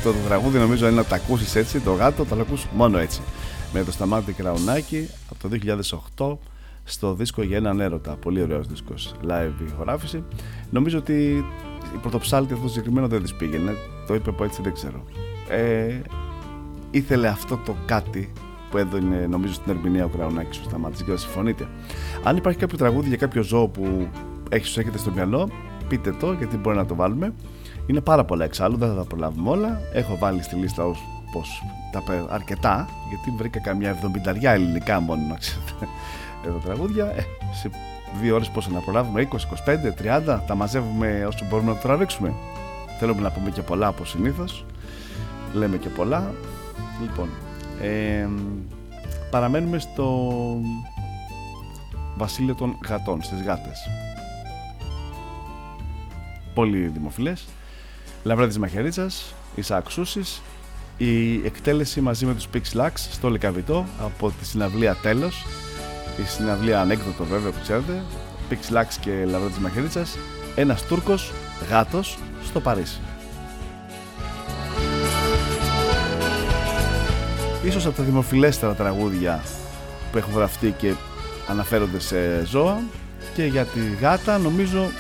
αυτό το τραγούδι νομίζω είναι να το ακούσεις έτσι, το γάτο, θα το ακούσει μόνο έτσι. Με το Σταμάτη Κραουνάκη από το 2008 στο δίσκο για έναν έρωτα. Πολύ ωραίος δίσκος. Live ηχογράφηση. Νομίζω ότι η πρωτοψάλτη αυτός το συγκεκριμένο δεν της πήγαινε. Το είπε από έτσι, δεν ξέρω. Ε, ήθελε αυτό το κάτι που έδωνε νομίζω στην ερμηνεία ο Κραουνάκης ο Σταμάτη. Δεν συμφωνείτε. Αν υπάρχει κάποιο τραγούδι για κάποιο ζώο που έχει έχετε στο μυαλό, πείτε το γιατί μπορεί να το βάλουμε. Είναι πάρα πολλά εξάλλου, δεν θα τα προλάβουμε όλα. Έχω βάλει στη λίστα ως πως τα πε- αρκετά, γιατί βρήκα καμιά 70 ελληνικά μόνο να ξέρετε *laughs* εδώ τραγούδια. Ε, σε δύο ώρες πόσο να προλάβουμε, 20, 25, 30, τα μαζεύουμε όσο μπορούμε να το τραβήξουμε. Θέλουμε να πούμε και πολλά όπως συνήθως. Λέμε και πολλά. Λοιπόν, ε, παραμένουμε στο βασίλειο των γατών, στις γάτες. Πολύ δημοφιλές. Λαβράδης Μαχαιρίτσας, Ισαάκ Σούσης, η εκτέλεση μαζί με τους Pix Lux στο Λικαβιτό από τη συναυλία Τέλος, η συναυλία ανέκδοτο βέβαια που ξέρετε, Pix Lux και Λαβράδης Μαχαιρίτσας, ένας Τούρκος γάτος στο Παρίσι. Ίσως από τα δημοφιλέστερα τραγούδια που έχουν γραφτεί και αναφέρονται σε ζώα. Και για τη γάτα νομίζω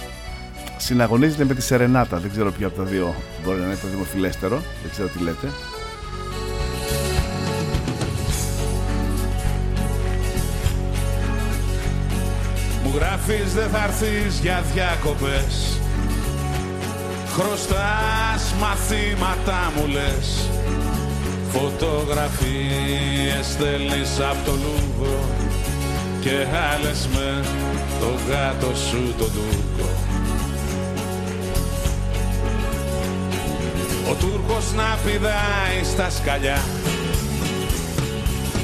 συναγωνίζεται με τη Σερενάτα. Δεν ξέρω ποιο από τα δύο μπορεί να είναι το δημοφιλέστερο. Δεν ξέρω τι λέτε. Μου γράφεις δεν θα έρθεις για διακοπές Χρωστάς μαθήματα μου λες Φωτογραφίες στέλνεις από το Λούβρο Και άλλες με το γάτο σου το Τούρκο Ο Τούρκος να πηδάει στα σκαλιά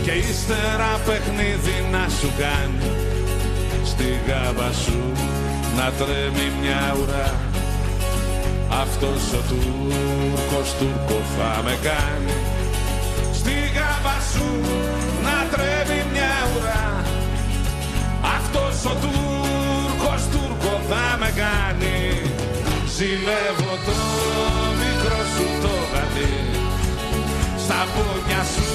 Και ύστερα παιχνίδι να σου κάνει. Στη γάμπα σου να τρέμει μια ουρά. Αυτός ο Τούρκος Τούρκο θα με κάνει. Στη γάμπα σου να τρέμει μια ουρά. Αυτός ο Τούρκος Τούρκο θα με κάνει. Ζηλεύω το μικρό σου το γατί Στα πόδια σου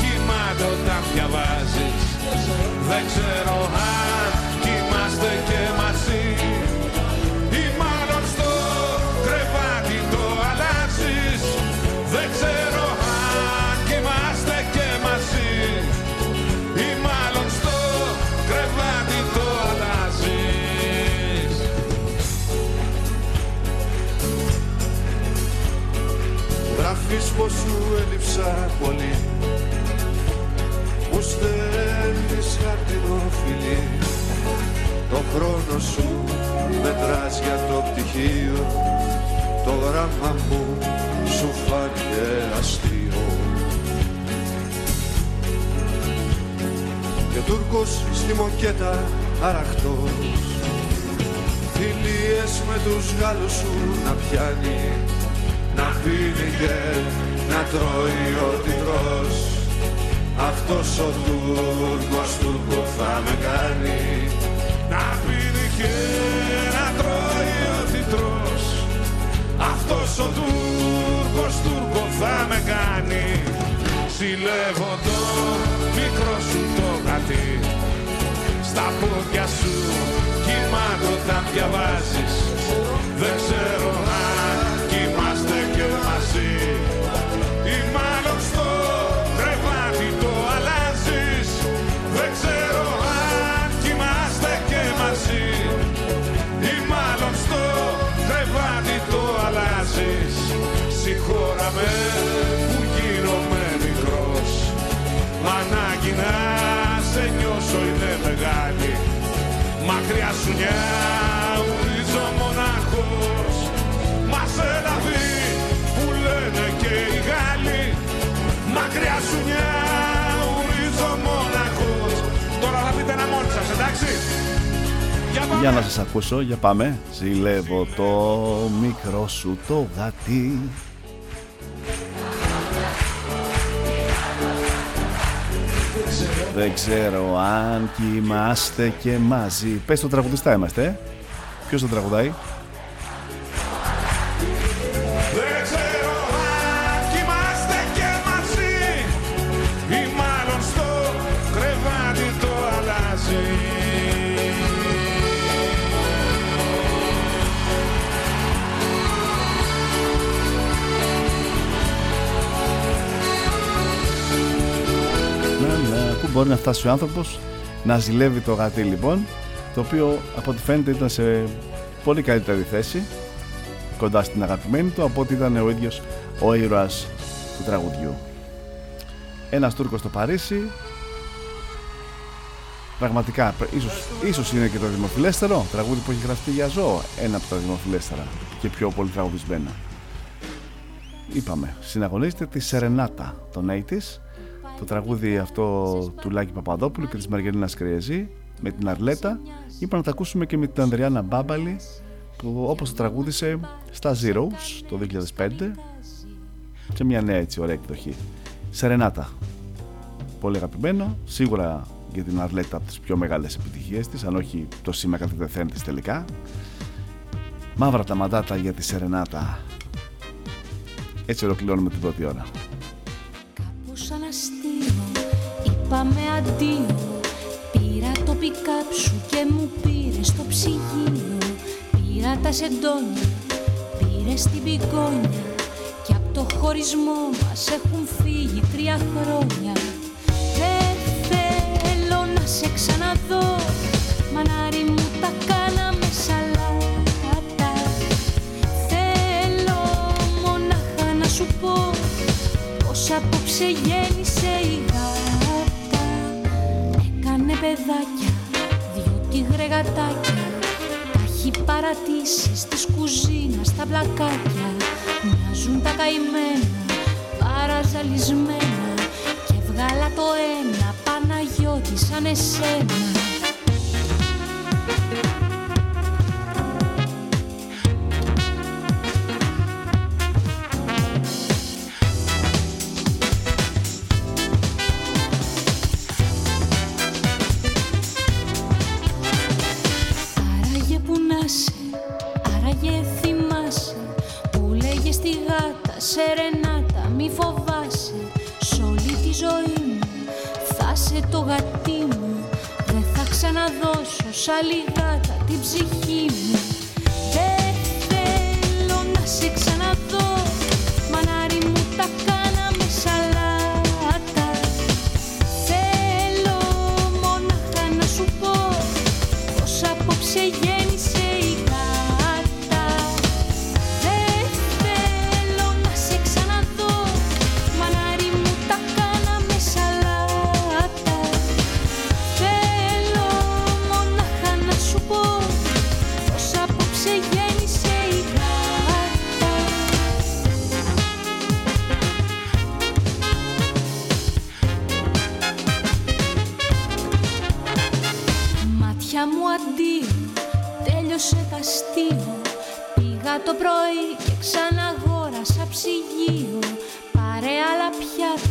κοιμάται όταν διαβάζεις. Δεν ξέρω αν κοιμάστε και έλειψα πολύ. Μου στέλνεις χαρτινό φιλί Το χρόνο σου μετράς για το πτυχίο. Το γράμμα μου σου φάνηκε αστείο. Και Τούρκος στη μοκέτα αραχτός. Φιλίες με τους Γάλλους σου να πιάνει να πίνει και να τρώει ο τυγρός αυτός ο Τούρκος Τούρκο θα με κάνει να πίνει και να τρώει ο τυγρός αυτός ο Τούρκος Τούρκο θα με κάνει. Συλλεύω το μικρό σου το γατί στα πόδια σου κυμάτω τα διαβάζεις. Δεν ξέρω Μακριά σου νιάουριζω μονάχος Μας σε λαβή που λένε και οι Γάλλοι Μακριά σου νιάουριζω μονάχος Τώρα θα πείτε ένα μόνοι σας εντάξει Για πάμε. Για να σας ακούσω, για πάμε. Ζηλεύω το μικρό σου το γατί. Δεν ξέρω αν κοιμάστε και μαζί. Πες το τραγουδιστά είμαστε. ε. Ποιος το τραγουδάει; Μπορεί να φτάσει ο άνθρωπος να ζηλεύει το γατί λοιπόν το οποίο από ό,τι φαίνεται ήταν σε πολύ καλύτερη θέση κοντά στην αγαπημένη του από ότι ήταν ο ίδιος ο ήρωας του τραγουδιού. Ένας Τούρκος στο Παρίσι. Πραγματικά πρέ- ίσως, ίσως είναι και το δημοφιλέστερο τραγούδι που έχει γραφτεί για ζώο. Ένα από τα δημοφιλέστερα και πιο πολύ τραγουδισμένα είπαμε συναγωνίζεται τη Σερενάτα των 80's το τραγούδι αυτό του Λάκη Παπαδόπουλου και της Μαργαρίνα Κρυεζή με την Αρλέτα. Είπα να τα ακούσουμε και με την Ανδριάνα Μπάμπαλη που όπως το τραγούδισε στα Zeros το 2005 σε μια νέα έτσι ωραία εκδοχή. Σερενάτα. Πολύ αγαπημένο σίγουρα για την Αρλέτα από τις πιο μεγάλες επιτυχίες της αν όχι το σήμα κατεδεθέν της τελικά. Μαύρα τα μαντάτα για τη Σερενάτα. Έτσι ολοκληρώνουμε την πρώτη ώρα είπαμε αντίο Πήρα το πικάπ σου και μου πήρες στο ψυγείο. Πήρα τα σεντόνια, πήρες την πικόνια Κι απ' το χωρισμό μας έχουν φύγει τρία χρόνια. Δεν θέλω να σε ξαναδώ. Μανάρι μου τα κάναμε σαλάτα Θέλω μονάχα να σου πω πως απόψε γέννησε η γάτα Έκανε παιδάκια, δυο τυγρεγατάκια Τα έχει παρατήσει στις κουζίνα στα πλακάκια Μοιάζουν τα καημένα, παραζαλισμένα. Και βγάλα το ένα, Παναγιώτη σαν εσένα γατί μου. Δεν θα ξαναδώσω σ' άλλη γάτα την ψυχή μου. Δεν θέλω να σε ξαναδώ ξαναγόρασα ψυγείο. Πάρε άλλα πιάτα,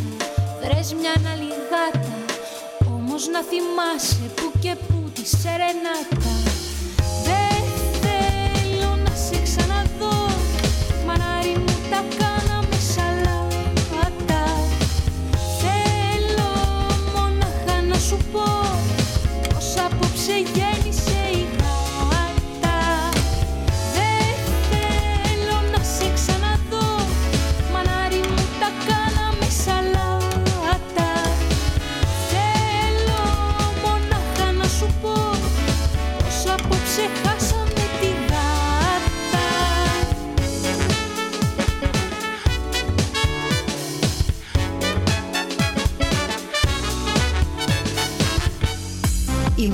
βρες μια άλλη γάτα Όμως να θυμάσαι που και που τη σερενάτα. Δεν θέλω να σε ξαναδώ Μανάρι μου τα κάναμε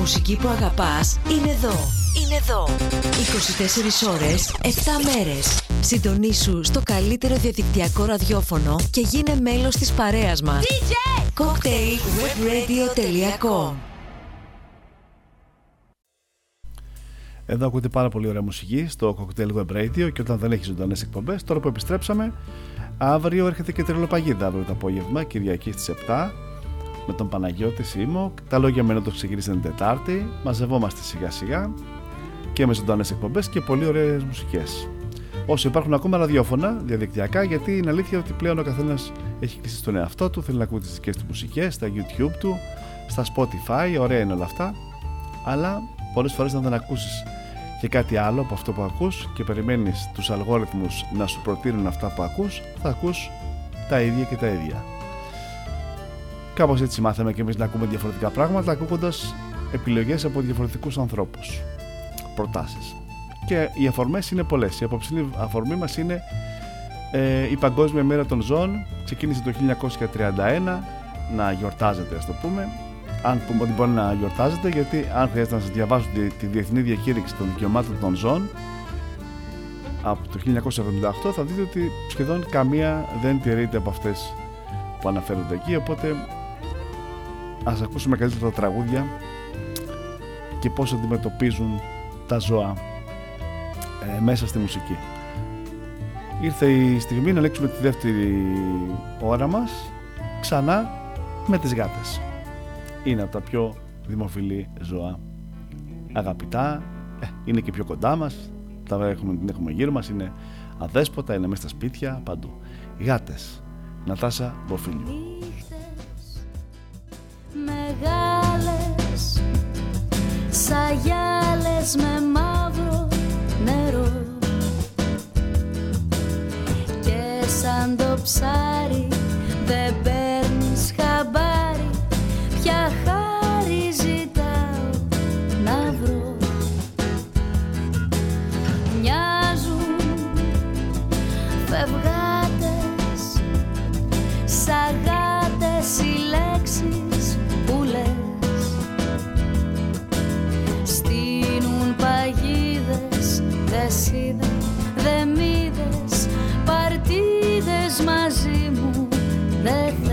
μουσική που αγαπάς είναι εδώ. Είναι εδώ. 24 ώρες, 7 μέρες. Συντονίσου στο καλύτερο διαδικτυακό ραδιόφωνο και γίνε μέλος της παρέας μας. DJ! cocktailwebradio.com Εδώ ακούτε πάρα πολύ ωραία μουσική στο Cocktail Web Radio και όταν δεν έχεις ζωντανές εκπομπές, τώρα που επιστρέψαμε, αύριο έρχεται και τρελοπαγίδα αύριο το απόγευμα, Κυριακή στις 7, με τον Παναγιώτη Σίμω. Τα λόγια μένω το ξεκίνησε την Τετάρτη. Μαζευόμαστε σιγά σιγά και με ζωντανές εκπομπές και πολύ ωραίες μουσικές. Όσο υπάρχουν ακόμα ραδιόφωνα διαδικτυακά, γιατί είναι αλήθεια ότι πλέον ο καθένας έχει κλείσει στον εαυτό του, θέλει να ακούει τις δικές του μουσικές, στα YouTube του, στα Spotify, ωραία είναι όλα αυτά. Αλλά πολλές φορές να δεν ακούσεις και κάτι άλλο από αυτό που ακούς και περιμένεις τους αλγόριθμους να σου προτείνουν αυτά που ακούς, θα ακούς τα ίδια και τα ίδια. Κάπως έτσι μάθαμε και εμείς να ακούμε διαφορετικά πράγματα ακούγοντας επιλογές από διαφορετικούς ανθρώπους. Προτάσεις. Και οι αφορμές είναι πολλές. Η απόψινή αφορμή μας είναι ε, η Παγκόσμια Μέρα των Ζώων. Ξεκίνησε το 1931 να γιορτάζεται ας το πούμε αν πούμε ότι μπορεί να γιορτάζεται, γιατί αν χρειάζεται να σας διαβάσω τη, τη Διεθνή Διακήρυξη των Δικαιωμάτων των Ζώων από το 1978, θα δείτε ότι σχεδόν καμία δεν τηρείται από αυτές που αναφέρονται εκεί. Οπότε ας ακούσουμε καλύτερα τα τραγούδια και πώς αντιμετωπίζουν τα ζώα ε, μέσα στη μουσική. Ήρθε η στιγμή να λέξουμε τη δεύτερη ώρα μας ξανά με τις γάτες. Είναι από τα πιο δημοφιλή ζώα. Αγαπητά ε, είναι και πιο κοντά μας τα έχουμε, την έχουμε γύρω μας είναι αδέσποτα, είναι μέσα στα σπίτια παντού. Οι γάτες Νατάσα Μποφίλιο Μεγάλες σαγιάλες με μαύρο νερό. Και σαν το ψάρι δεν παίρνεις χαμπάρι μαζί μου. Δε θες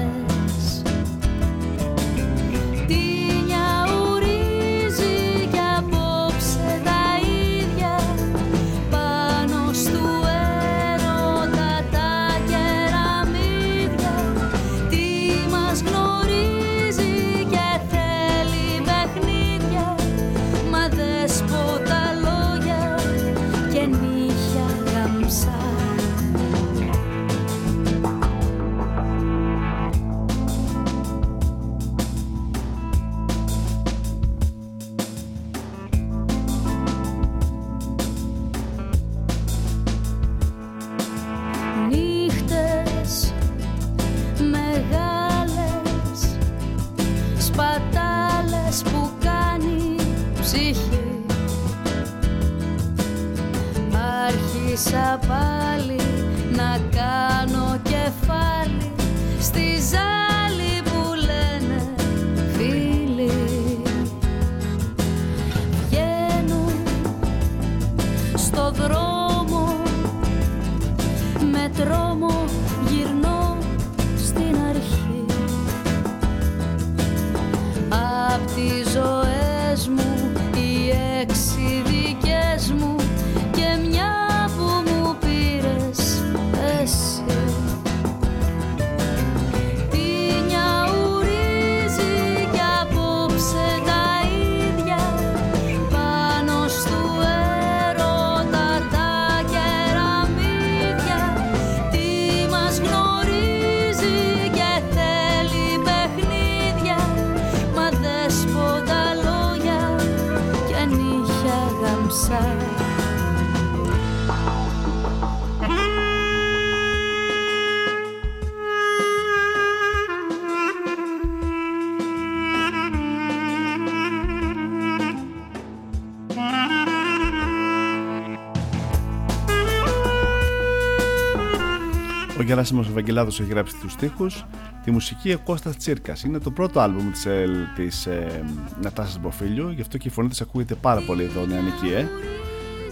Γεράσιμος Ευαγγελάδος έχει γράψει τους στίχους. Τη μουσική ο Κώστας Τσίρκας Είναι το πρώτο άλμπουμ της, ε, της ε, Νατάσας Μποφίλιου. Γι' αυτό και η φωνή της ακούγεται πάρα πολύ εδώ νεανική ε.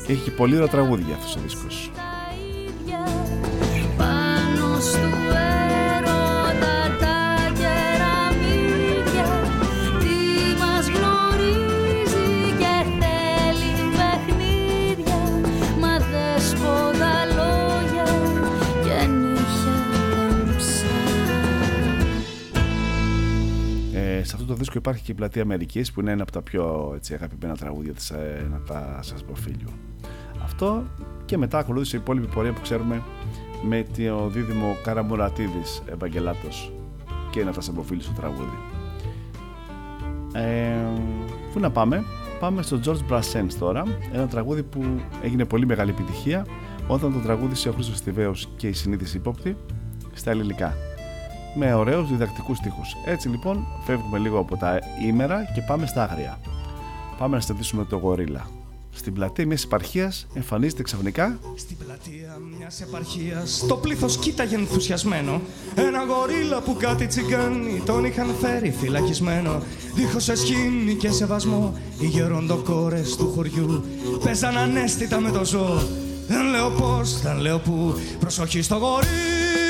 Και έχει πολύ ωραία τραγούδια αυτός ο δίσκος υπάρχει και η πλατεία Αμερικής που είναι ένα από τα πιο έτσι, αγαπημένα τραγούδια της ε, Νατάσας Μποφίλιου. Αυτό και μετά ακολούθησε η υπόλοιπη πορεία που ξέρουμε με το δίδυμο Καραμουρατίδης Ευαγγελάτος και Νατάσα Μποφίλιου στο τραγούδι. Ε, πού να πάμε, πάμε στο George Brassens τώρα, ένα τραγούδι που έγινε πολύ μεγάλη επιτυχία όταν το τραγούδισε ο Χρήστος Στιβαίος και η συνείδηση ύποπτη στα ελληνικά με ωραίους διδακτικούς στίχους. Έτσι λοιπόν φεύγουμε λίγο από τα ήμερα και πάμε στα άγρια. Πάμε να συναντήσουμε το γορίλα. Στην πλατεία μιας επαρχίας εμφανίζεται ξαφνικά Στην πλατεία μιας επαρχίας το πλήθος κοίταγε ενθουσιασμένο. Ένα γορίλα που κάτι τσιγκάνι τον είχαν φέρει φυλακισμένο. Δίχως εσχήνη και σεβασμό, οι γεροντοκόρες του χωριού παίζαν ανέστητα με το ζώο. Δεν λέω πώς, δεν λέω που, προσοχή στο γορίλα.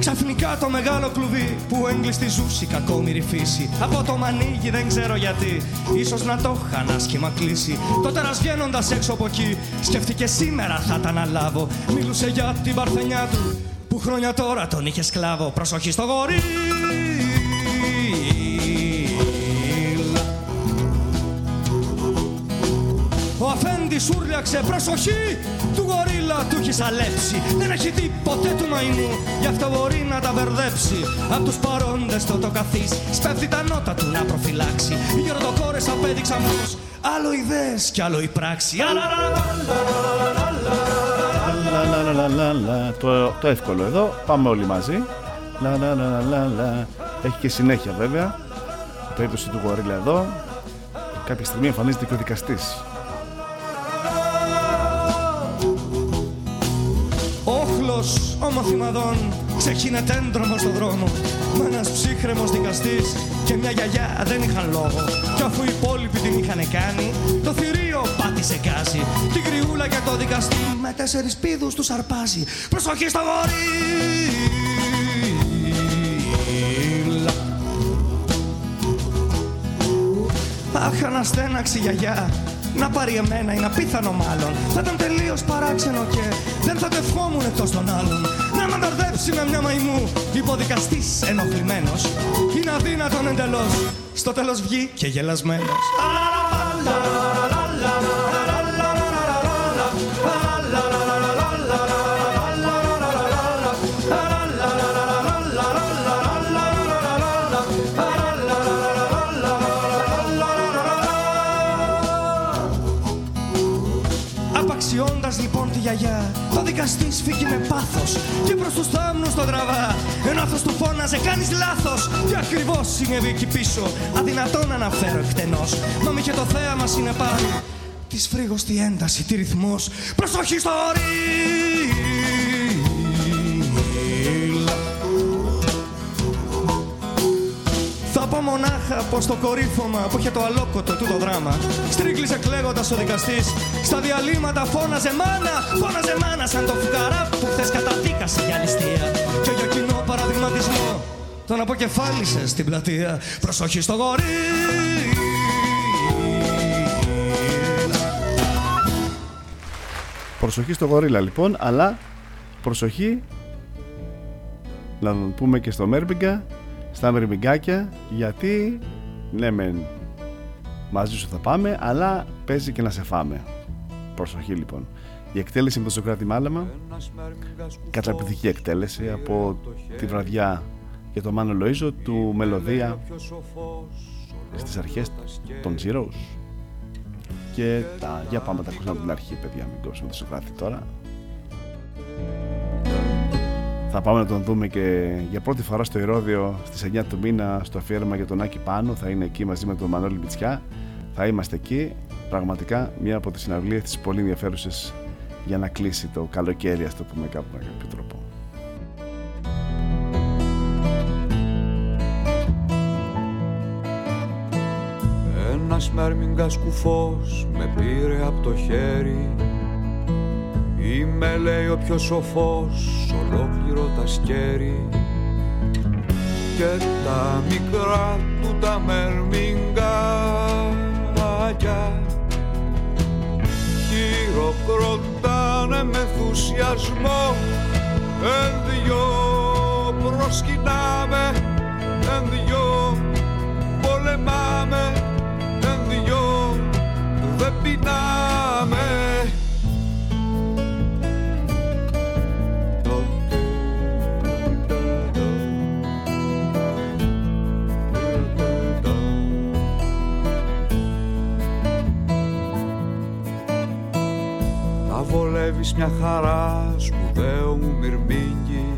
Ξαφνικά το μεγάλο κλουβί που έγκλειστη ζούση κακόμοιρη φύση. Από το μανίγι δεν ξέρω γιατί Ίσως να το είχαν άσχημα κλείσει. Το τέρας βγαίνοντας έξω από εκεί Σκέφτηκε σήμερα θα τα αναλάβω. Μίλουσε για την παρθενιά του Που χρόνια τώρα τον είχε σκλάβο Προσοχή στο γορί Ο αφέντης ούρλιαξε προσοχή του γορίλα του έχει σαλέψει. Δεν έχει δει ποτέ του μαϊμού, γι' αυτό μπορεί να τα μπερδέψει. Απ' τους παρόντες το το καθής, σπέφτει τα νότα του να προφυλάξει. Οι γεροντοκόρες απέδειξαν πως άλλο ιδέες κι άλλο η πράξη. Λα, λα, λα, λα, λα, λα. Το, το εύκολο εδώ, πάμε όλοι μαζί. Λα, λα, λα, λα, λα, λα. Έχει και συνέχεια βέβαια. Η περίπτωση του γορίλα εδώ. Κάποια στιγμή εμφανίζεται και ο δικαστής. Όχλος ομοθυμαδών ξεκίνεται έντρομο στον δρόμο. Με ένας ψύχρεμος δικαστής και μια γιαγιά δεν είχαν λόγο. Κι αφού οι υπόλοιποι την είχαν κάνει Το θηρίο πάτησε γκάζι. Την κρυούλα για το δικαστή με τέσσερις πίδους τους αρπάζει Προσοχή στο γορίλα Αχ, αναστέναξη γιαγιά. Να πάρει εμένα είναι απίθανο μάλλον. Θα ήταν τελείως παράξενο και δεν θα το ευχόμουν εκτό των άλλων. Να με μπερδέψει με μια μαϊμού. Υποδικαστής ενοχλημένος. Είναι αδύνατον εντελώς. Στο τέλος βγει και γελασμένος. Δικαστής φύγει με πάθος και προς τους θάμνους τον τραβά. Ενώ αυτός του φώναζε κάνεις λάθος. Τι ακριβώς συνέβη εκεί πίσω, αδυνατό να αναφέρω εκτενώς. Μα μη και το θέαμα συνεπάρει. Της φρίγος τη ένταση, τη ρυθμός. Προσοχή στο ορί! Πω μονάχα πως το κορύφωμα που είχε το αλόκοτο του το δράμα. Στρίγκλιζε κλαίγοντας ο δικαστής. Στα διαλύματα φώναζε μάνα Φώναζε μάνα σαν το φουκαρά που χθες καταδίκασε για ληστεία Και για κοινό παραδειγματισμό Τον αποκεφάλισε στην πλατεία. Προσοχή στο γορί Προσοχή στο γορίλα λοιπόν, αλλά προσοχή να το πούμε και στο Μέρμπιγκα, στα Μερμπιγκάκια, γιατί ναι μεν μαζί σου θα πάμε, αλλά παίζει και να σε φάμε. Προσοχή λοιπόν. Η εκτέλεση με το Σοκράτη Μάλαμα, καταπληκτική εκτέλεση από τη βραδιά για το Μάνο Λοΐζο του Μελωδία στις αρχές των Zeros και τα, για πάμε τα ακούσαμε από την αρχή παιδιά μην κόψουμε το Σοκράτη τώρα θα πάμε να τον δούμε και για πρώτη φορά στο Ηρώδιο στις 9 του μήνα στο αφιέρωμα για τον Άκη Πάνο θα είναι εκεί μαζί με τον Μανώλη Μητσιά θα είμαστε εκεί. Πραγματικά μια από τις συναυλίες της πολύ ενδιαφέρουσες για να κλείσει το καλοκαίρι, ας το πούμε κάπου με κάποιο τρόπο. Ένας μέρμιγκας κουφός με πήρε από το χέρι Είμαι λέει ο πιο σοφός, ολόκληρο τα σκέρι. Και τα μικρά του τα μερμιγκάκια Χειροκροτάνε με ενθουσιασμό. Εν δυο προσκυνάμε, εν δυο πολεμάμε Εν δυο δεν πεινάμε Τα βολεύεις μια χαρά σπουδαίο μου μυρμήγκι.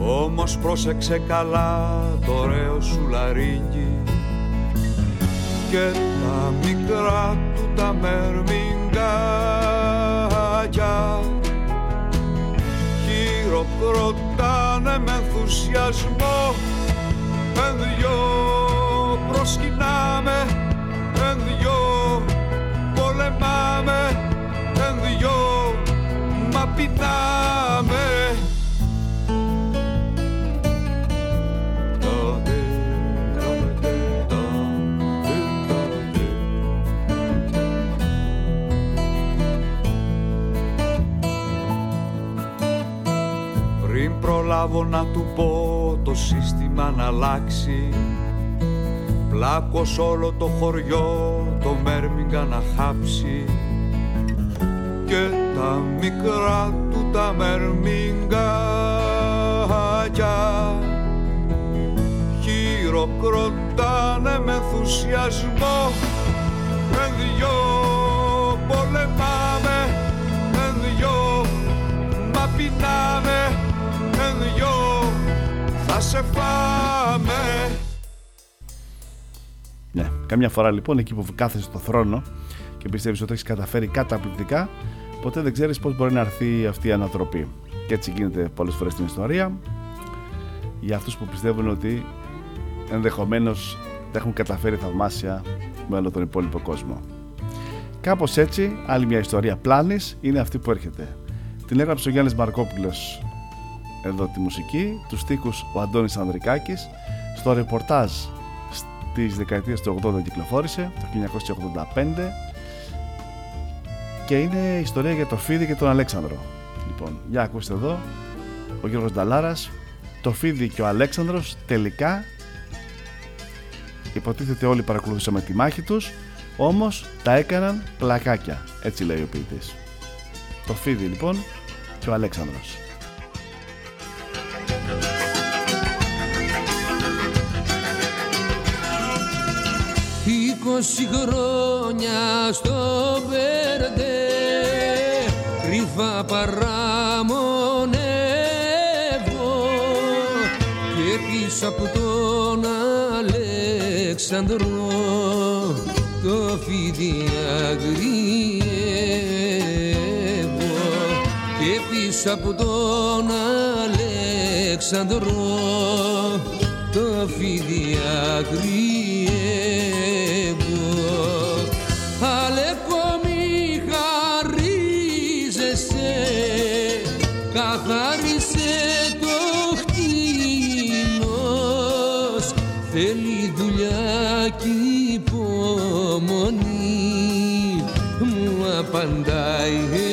Όμως πρόσεξε καλά το ωραίο σου λαρίνγκι. Και τα μικρά του τα μερμηγκάκια Χειροκροτάνε με ενθουσιασμό. Εν δυο προσκυνάμε Εν δυο πολεμάμε. Εν δυο μα πεινάμε. Πριν προλάβω να του πω το σύστημα να αλλάξει. Πλάκος όλο το χωριό το μέρμιγκα να χάψει και τα μικρά του τα μερμηγκάκια χειροκροτάνε με ενθουσιασμό εν δυο πολεμάμε εν δυο μα πεινάμε εν δυο θα σε φάμε. Ναι, καμιά φορά λοιπόν εκεί που κάθεσαι στο θρόνο και πιστεύεις ότι έχεις καταφέρει καταπληκτικά, ποτέ δεν ξέρεις πώς μπορεί να έρθει αυτή η ανατροπή. Και έτσι γίνεται πολλές φορές στην ιστορία για αυτούς που πιστεύουν ότι ενδεχομένως τα έχουν καταφέρει θαυμάσια με όλο τον υπόλοιπο κόσμο. Κάπως έτσι, άλλη μια ιστορία πλάνης είναι αυτή που έρχεται. Την έγραψε ο Γιάννης Μαρκόπουλος εδώ τη μουσική, τους στίχους ο Αντώνης Ανδρικάκης, στο ρεπορτάζ στις δεκαετίες του 80 κυκλοφόρησε, το 1985 και είναι ιστορία για το Φίδι και τον Αλέξανδρο. Λοιπόν, για ακούστε εδώ, ο Γιώργος Νταλάρας, το Φίδι και ο Αλέξανδρος τελικά υποτίθεται όλοι παρακολουθούσαμε τη μάχη τους, όμως τα έκαναν πλακάκια, έτσι λέει ο ποιητής. Το Φίδι λοιπόν και ο Αλέξανδρος. Είκοσι χρόνια στο Μπερντέ κρυφά παραμονεύω και πίσω από τον Αλέξανδρο το φίδι αγριεύω. Και πίσω από τον Αλέξανδρο το φίδι αγριεύω μου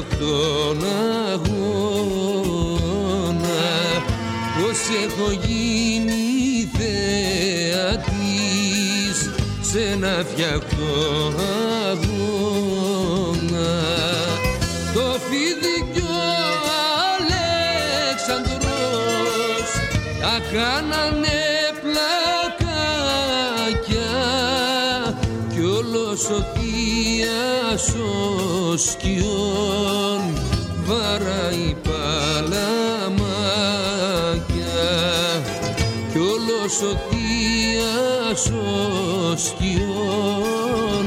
ένα φτιαχτόν αγώνα. Πως έχω γίνει θεατής σε ένα φτιαχτό αγώνα. Το φίδι κι ο Αλέξανδρος τα κάνανε πλακάκια. Κι όλος ο Θείας ο σκιών βαράει παλαμάκια κι όλος ο Θείας ο σκιών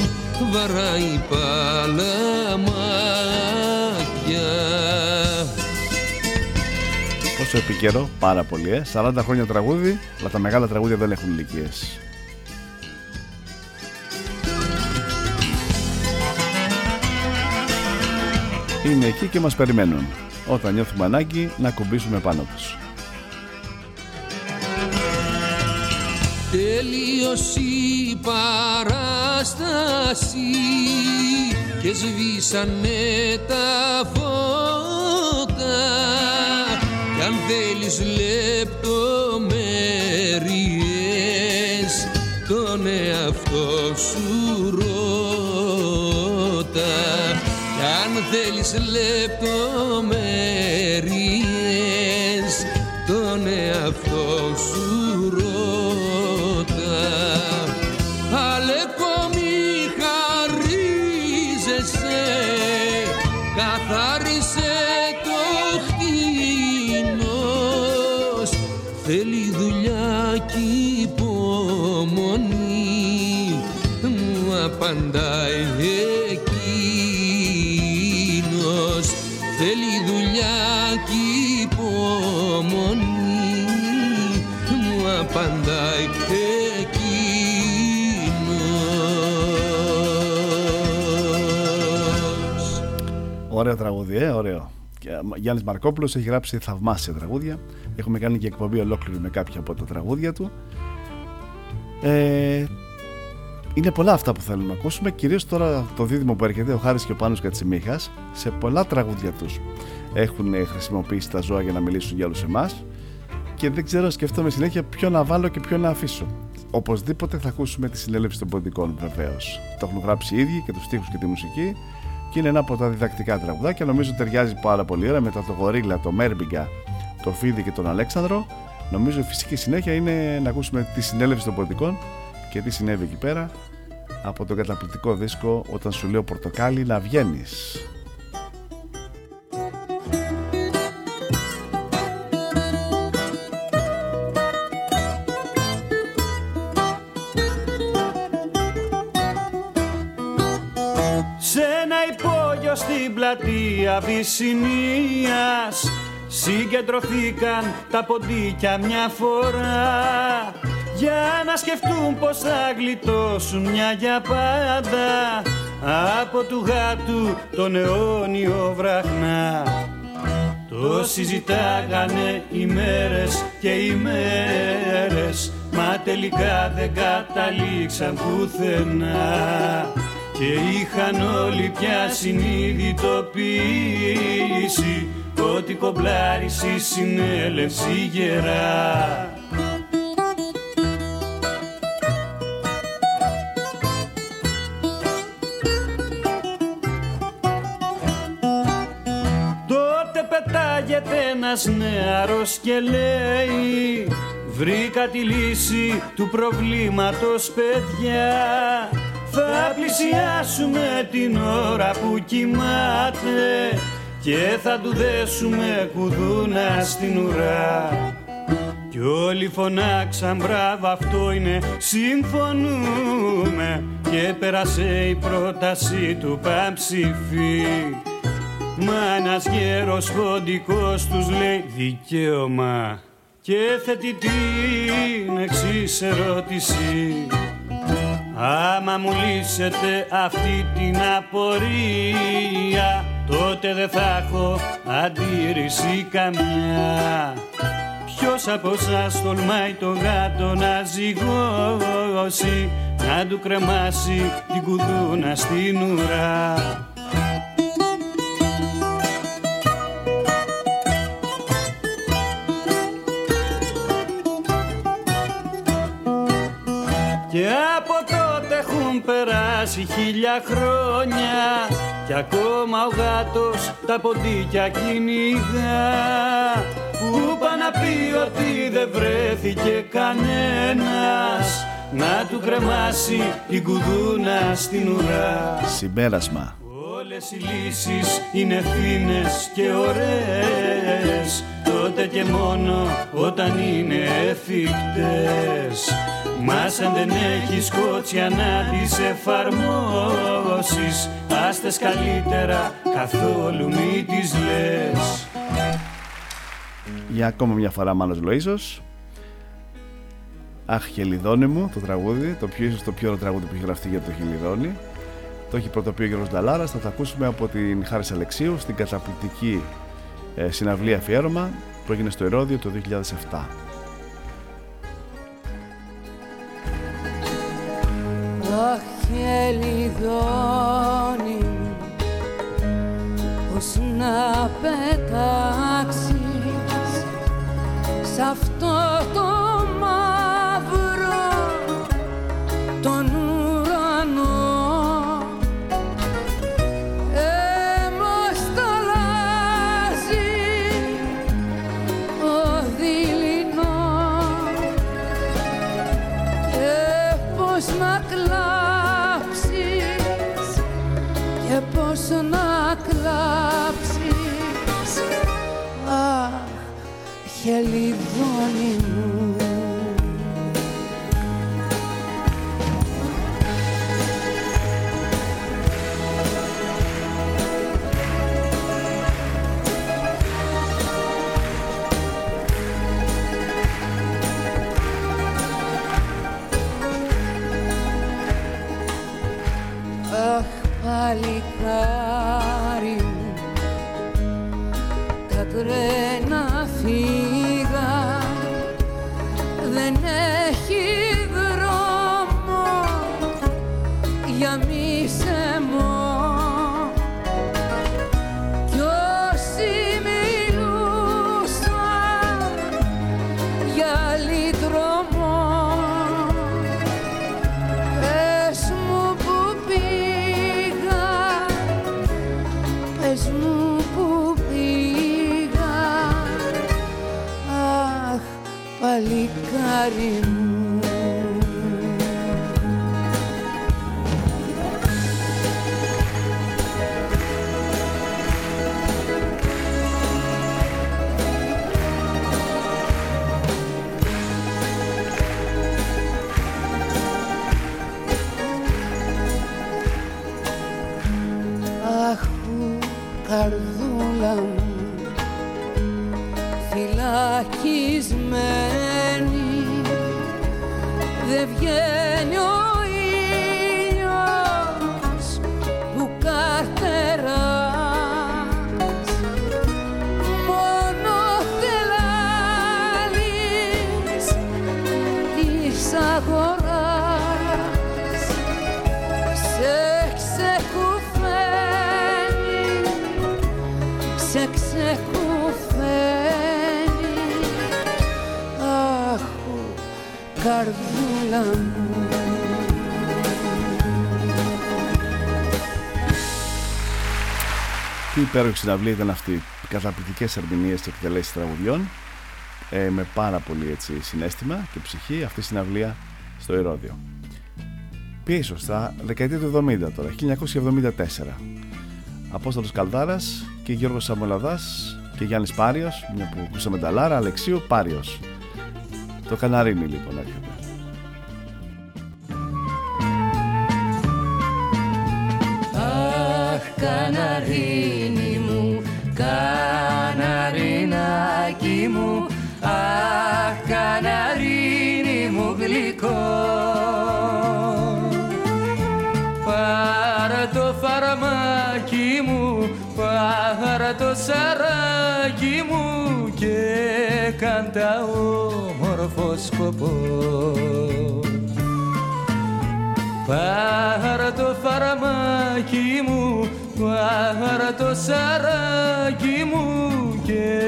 βαράει παλαμάκια Πόσο επικαιρό, πάρα πολύ, ε. 40 χρόνια τραγούδι, αλλά τα μεγάλα τραγούδια δεν έχουν ηλικίες. Είναι εκεί και μας περιμένουν, όταν νιώθουμε ανάγκη να κουμπίσουμε πάνω τους. Τελείωσε η παράσταση και σβήσανε τα φώτα. Κι αν θέλεις λεπτομέρειες τον εαυτό σου ρώτα. κι αν θέλεις λεπτομέρειες τον εαυτό Ωραίο τραγούδι, ε, ωραίο. Και, α, Γιάννης Μαρκόπουλος έχει γράψει θαυμάσια τραγούδια. Έχουμε κάνει και εκπομπή ολόκληρη με κάποια από τα τραγούδια του. Ε, είναι πολλά αυτά που θέλουμε να ακούσουμε. Κυρίως τώρα το δίδυμο που έρχεται, ο Χάρης και ο Πάνος Κατσιμίχας, σε πολλά τραγούδια τους έχουν χρησιμοποιήσει τα ζώα για να μιλήσουν για όλους εμάς. Και δεν ξέρω, σκέφτομαι συνέχεια ποιο να βάλω και ποιο να αφήσω. Οπωσδήποτε θα ακούσουμε τη συνέλευση των ποντικών βεβαίως. Το έχουν γράψει οι ίδιοι και τους στίχους και τη μουσική. Και είναι ένα από τα διδακτικά τραγουδάκια. Νομίζω ταιριάζει πάρα πολύ ωραία μετά το Γορίλα, το Μέρμπιγκα, το Φίδι και τον Αλέξανδρο. Νομίζω η φυσική συνέχεια είναι να ακούσουμε τη συνέλευση των ποντικών και τι συνέβη εκεί πέρα από τον καταπληκτικό δίσκο όταν σου λέω πορτοκάλι να βγαίνεις. Πλατεία Βυσσινίας Συγκεντρωθήκαν τα ποντίκια μια φορά. Για να σκεφτούν πως θα γλιτώσουν μια για πάντα. Από του γάτου τον αιώνιο βραχνά. Το συζητάγανε ημέρες και ημέρες Μα τελικά δεν καταλήξαν πουθενά Και είχαν όλοι πια συνειδητοποίηση Ότι κομπλάρισε η συνέλευση γερά. Τότε πετάγεται ένας νεαρός και λέει Βρήκα τη λύση του προβλήματος παιδιά Θα πλησιάσουμε την ώρα που κοιμάται Και θα του δέσουμε κουδούνα στην ουρά. Κι όλοι φωνάξαν μπράβο αυτό είναι συμφωνούμε Και πέρασε η πρόταση του παμψηφί. Μα ένας γέρος ποντικός τους λέει δικαίωμα Και θέτει την εξής ερώτηση Άμα μου λύσετε αυτή την απορία Τότε δεν θα έχω αντίρρηση καμιά Ποιος από σας τολμάει το γάτο να ζυγώσει να του κρεμάσει την κουδούνα στην ουρά. Και από τότε έχουν περάσει χίλια χρόνια Κι ακόμα ο γάτος τα ποντίκια κυνηγά. Που πά να πει ότι δεν βρέθηκε κανένας Να του κρεμάσει την κουδούνα στην ουρά. Συμπέρασμα. Όλες οι λύσεις είναι φίνες και ωραίες Τότε και μόνο όταν είναι εφικτές Μας αν δεν έχεις κότσια να τις εφαρμόσεις. Άστες καλύτερα καθόλου μη τις λες. Για ακόμα μια φορά Μάνος Λοΐζος Αχ Χελιδόνι μου το τραγούδι Το πιο ίσως το πιο ωραίο τραγούδι που έχει γραφτεί για το Χελιδόνι Το έχει πρωτοποιεί ο Γιώργος Νταλάρας Θα το ακούσουμε από την Χάρης Αλεξίου Στην καταπληκτική ε, συναυλία αφιέρωμα Που έγινε στο Ηρώδιο το 2007 Αχ, χελιδόνι μου, πώς να πετάξεις σ' αυτό υπέροχη συναυλία ήταν αυτή. Καταπληκτικές ερμηνείες και εκτελέσεις τραγουδιών. Ε, με πάρα πολύ έτσι, συνέστημα και ψυχή αυτή η συναυλία στο Ηρώδιο. Πίσω στα δεκαετία του 70 τώρα, 1974. Απόστολος Καλδάρας και Γιώργος Σαμολαδάς και Γιάννης Πάριος, μια που ακούσαμε τα Λάρα, Αλεξίου Πάριος. Το καναρίνι λοιπόν έρχεται. Κάντα όμορφο σκοπό Πάρ' το φαραμάκι μου, πάρ' το σαράκι μου και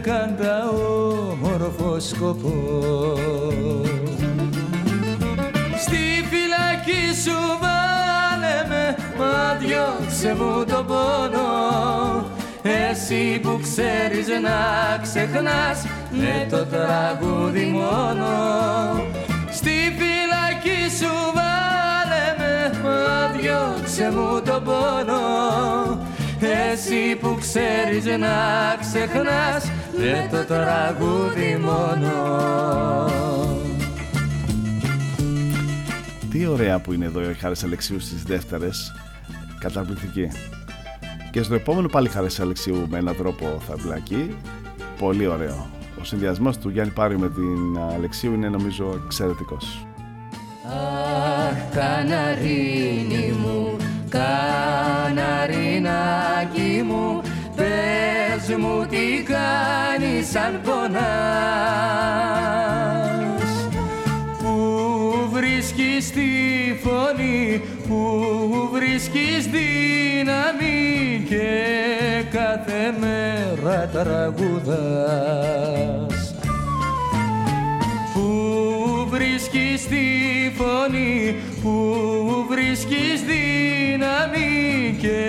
κάντα όμορφο σκοπό. Στη φυλακή σου βάλε με, μα διώξε μου τον πόνο εσύ που ξέρεις να ξεχνάς με το τραγούδι μόνο. Στη φυλακή σου βάλε με, μα διώξε μου τον πόνο. Εσύ που ξέρεις να ξεχνάς με το τραγούδι μόνο. Τι ωραία που είναι εδώ η Χάρης Αλεξίου στις δεύτερες. Καταπληκτική Και στο επόμενο πάλι Χάρης Αλεξίου με έναν τρόπο θα μπλακεί. Πολύ ωραίο. Ο συνδυασμός του Γιάννη Πάριου με την Αλεξίου είναι νομίζω εξαιρετικός. Αχ, καναρίνι μου, καναρινάκι μου Πες μου τι κάνεις αν πονάς. Πού βρίσκεις τη φωνή, πού βρίσκεις δύναμη Και κάθε μέρα τραγουδάς Πού βρίσκεις τη φωνή, πού βρίσκεις δύναμη και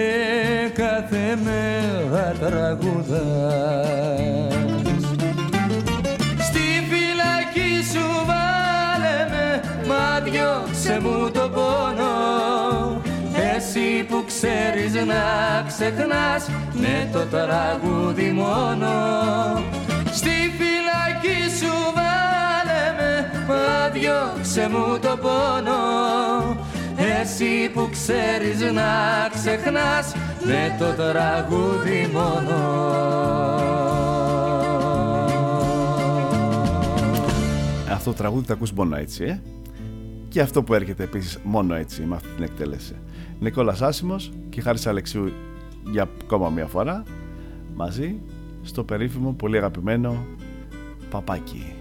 κάθε μέρα τραγουδάς. Στη φυλακή σου βάλε με, μα διώξε μου το πόνο εσύ που ξέρεις να ξεχνάς με το τραγούδι μόνο. Στη φυλακή σου βάλε με, μα διώξε μου το πόνο. Εσύ που ξέρεις να ξεχνάς με το τραγούδι μόνο. Αυτό το τραγούδι το ακούς μόνο έτσι ε; Και αυτό που έρχεται επίσης μόνο έτσι με αυτή την εκτέλεση Νικόλας Άσιμος και Χάρης Αλεξίου για ακόμα μια φορά μαζί στο περίφημο πολύ αγαπημένο Παπάκι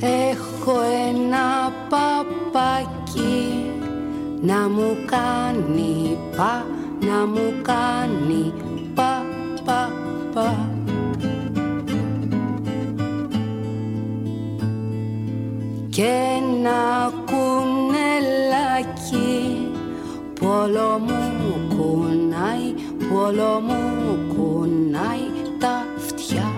Έχω ένα παπάκι να μου κάνει πα, να μου κάνει πα, πα, πα. Και ένα κουνελάκι που όλο μου κουνάει, που όλο μου κουνάει τα αυτιά.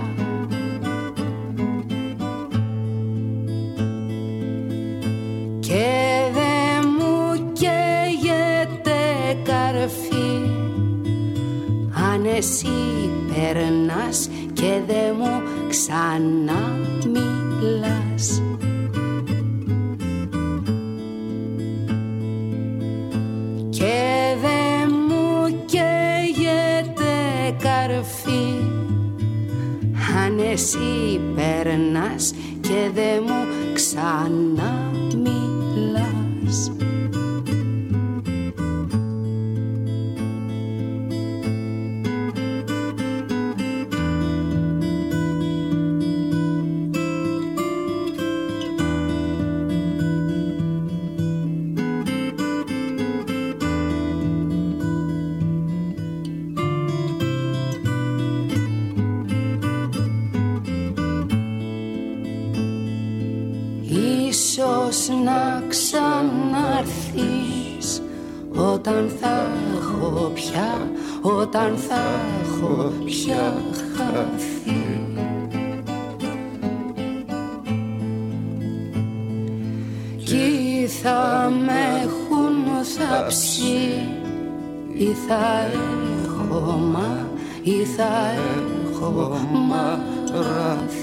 Και δε μου καίγεται καρφί αν εσύ περνάς και δε μου ξανά Και δε μου καίγεται καρφί αν εσύ περνάς και δε μου ξανά μιλάς. Πια, όταν θα έχω πια χαθεί. Κι θα με έχουν θαψεί ή θα έχω μα, ή θα έχω μαραθεί.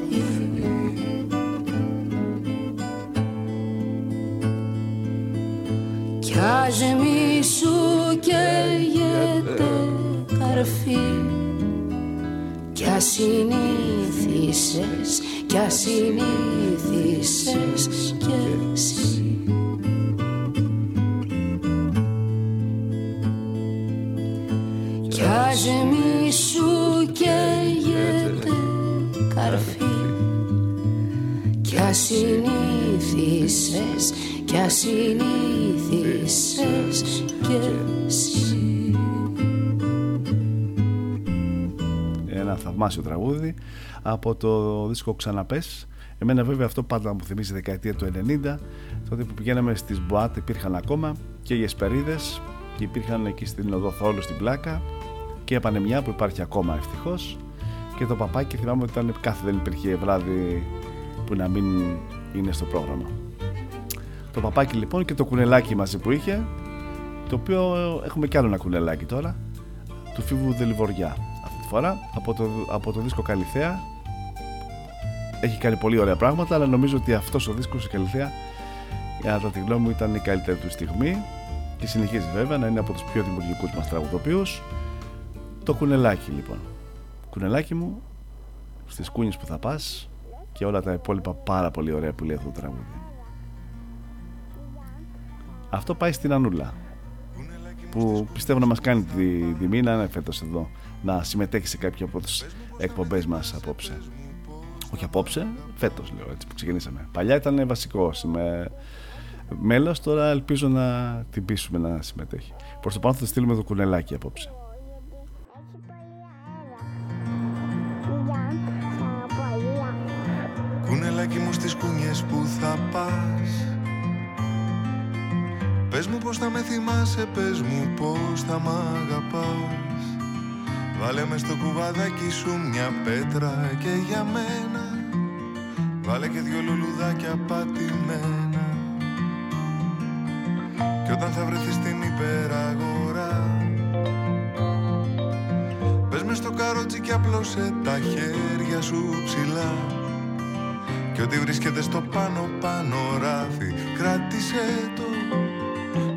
Θαυμάσιο τραγούδι από το δίσκο Ξαναπες Εμένα βέβαια αυτό πάντα μου θυμίζει δεκαετία του 90 τότε που πηγαίναμε στις Μποάτ υπήρχαν ακόμα και οι Εσπερίδες και υπήρχαν εκεί στην οδό Θόλου στην Πλάκα και η Πανεμιά που υπάρχει ακόμα ευτυχώς. Και το παπάκι θυμάμαι ότι ήταν κάθε δεν υπήρχε βράδυ που να μην είναι στο πρόγραμμα. Το παπάκι λοιπόν και το κουνελάκι μαζί που είχε το οποίο έχουμε κι άλλο ένα κουνελάκι τώρα του Φίβου Δελιβοριά αυτή τη φορά από το, από το δίσκο Καλυθέα. Έχει κάνει πολύ ωραία πράγματα αλλά νομίζω ότι αυτός ο δίσκος η Καλυθέα για τη γνώμη μου ήταν η καλύτερη του στιγμή και συνεχίζει βέβαια να είναι από τους πιο δημιουργικούς μας τραγουδοποιούς. Το κουνελάκι λοιπόν. Κουνελάκι μου στις κούνιες που θα πας και όλα τα υπόλοιπα πάρα πολύ ωραία που λέει αυτό το τραγούδι. Αυτό πάει στην Ανούλα που πιστεύω να μας κάνει τη τιμή να είναι φέτος εδώ να συμμετέχει σε κάποια από τις εκπομπές μας απόψε. Όχι απόψε, φέτος λέω έτσι που ξεκινήσαμε. Παλιά ήταν βασικό με μέλος τώρα ελπίζω να την πείσουμε να συμμετέχει. Προς το πάνω θα στείλουμε το κουνελάκι απόψε. Κουνελάκι μου στις κουνιές που θα πας. Πες μου πως θα με θυμάσαι, πες μου πως θα μ' αγαπάς Βάλε μες στο κουβαδάκι σου μια πέτρα και για μένα. Βάλε και δυο λουλουδάκια πατημένα. Και όταν θα βρεθείς στην υπεραγορά Πες μες στο καρότσι και απλώσε τα χέρια σου ψηλά. Και ό,τι βρίσκεται στο πάνω πάνω ράφι κράτησε το.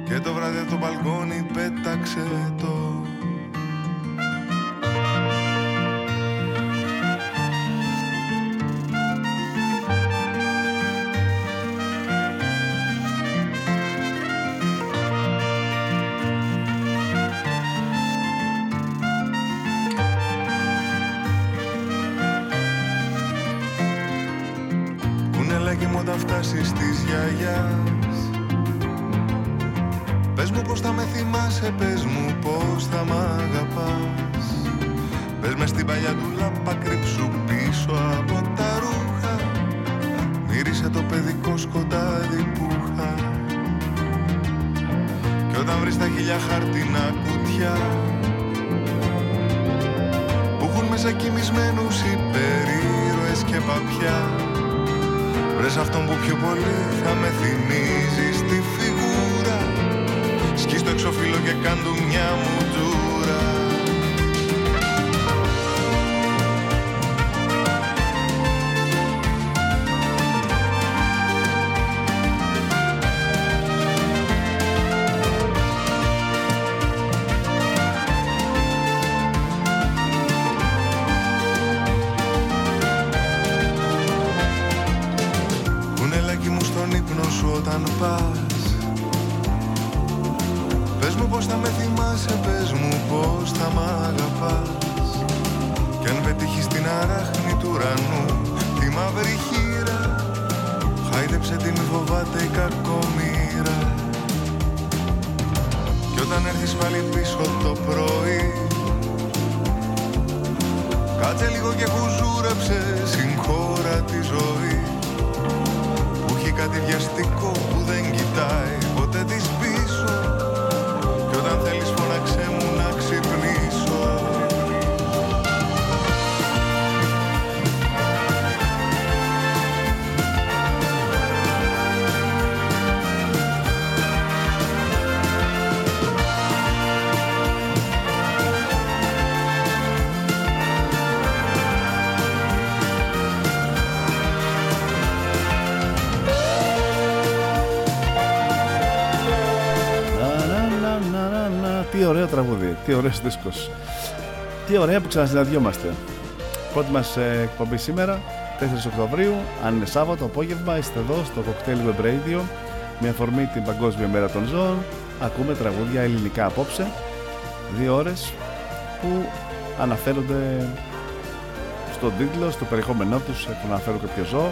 Και το βράδυ από το μπαλκόνι πέταξε το γιαγιάς. Πες μου πως θα με θυμάσαι, πες μου πως θα μ' αγαπάς. Πες μες στην παλιά του λάμπα κρύψου πίσω από τα ρούχα. Μύρισε το παιδικό σκοτάδι που είχα. Κι όταν βρεις τα χίλια χαρτινά κουτιά Που έχουν μέσα κοιμισμένους υπερήρωες και παπιά Βρες αυτόν που πιο πολύ θα με θυμίζεις στη φιγούρα. Σκείς το εξώφυλλο και κάν του μια μουτούρα. Κουνελάκι τι ωραίος δίσκος. Τι ωραία που ξανασυναντιόμαστε. Πρώτη μας ε, εκπομπή σήμερα, 4 Οκτωβρίου, αν είναι Σάββατο απόγευμα, είστε εδώ στο Cocktail Web Radio με αφορμή την Παγκόσμια Μέρα των Ζώων. Ακούμε τραγούδια ελληνικά απόψε, δύο ώρες που αναφέρονται στον τίτλο, στο περιεχόμενό τους, έχουν αναφέρω κάποιο ζώο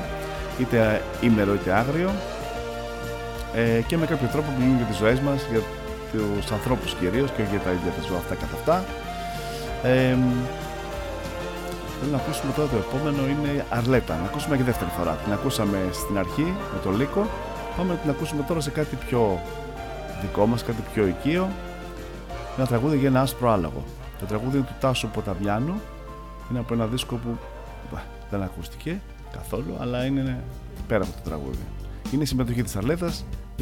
είτε ήμερο είτε άγριο ε, και με κάποιο τρόπο μιλούν για τις ζωές μας, για τους ανθρώπους κυρίως και όχι για τα ίδια τα ζώα αυτά καθ' αυτά. Ε, Θέλω να ακούσουμε τώρα το επόμενο είναι Αρλέτα. Να ακούσουμε και δεύτερη φορά. Την ακούσαμε στην αρχή με το Λύκο. Πάμε να την ακούσουμε τώρα σε κάτι πιο δικό μας, κάτι πιο οικείο. Ένα τραγούδι για ένα άσπρο άλογο. Το τραγούδι είναι του Τάσου Ποταβιάνου. Είναι από ένα δίσκο που δεν ακούστηκε καθόλου, αλλά είναι πέρα από το τραγούδι. Είναι η συμμετοχή της Αρλέτα.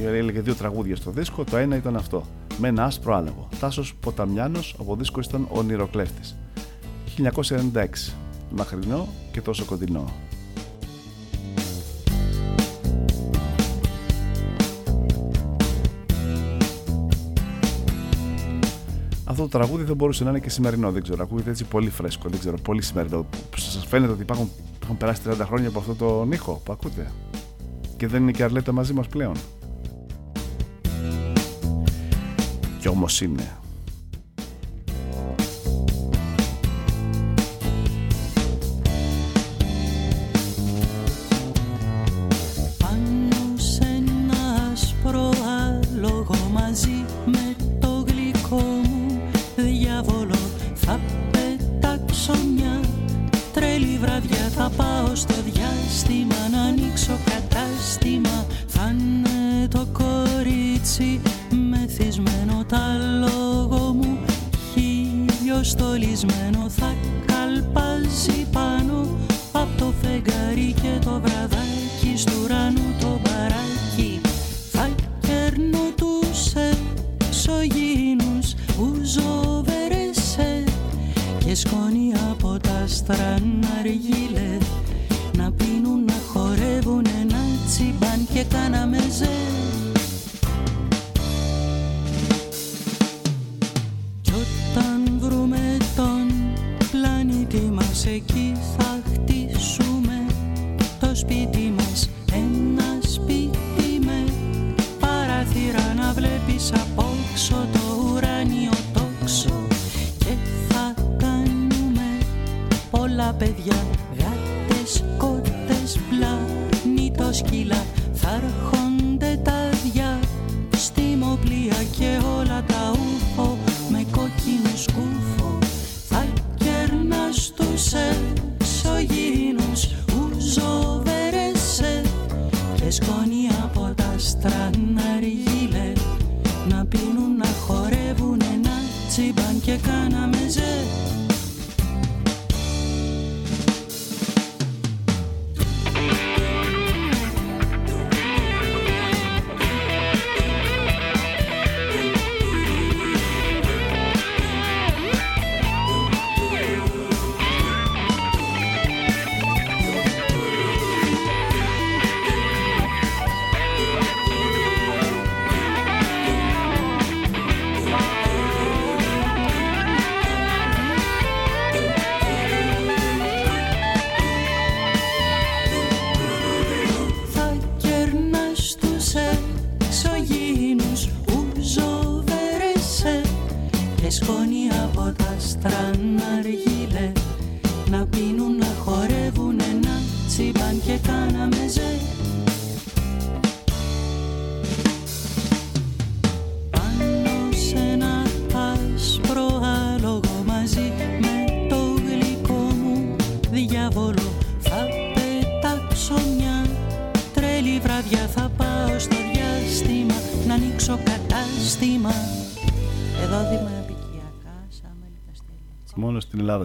Έλεγε δύο τραγούδια στο δίσκο. Το ένα ήταν αυτό. Με ένα άσπρο άλογο. Τάσος Ποταμιάνος, από δίσκο ήταν ο Νηροκλέφτη. 1996. Μαχρινό και τόσο κοντινό. Αυτό το τραγούδι δεν μπορούσε να είναι και σημερινό, δεν ξέρω. Ακούγεται έτσι πολύ φρέσκο, δεν ξέρω, πολύ σημερινό. Σας φαίνεται ότι υπάρχουν, έχουν περάσει 30 χρόνια από αυτό το ήχο που ακούτε; Και δεν είναι και αρλέτα μαζί μας πλέον; Κι όμως είναι.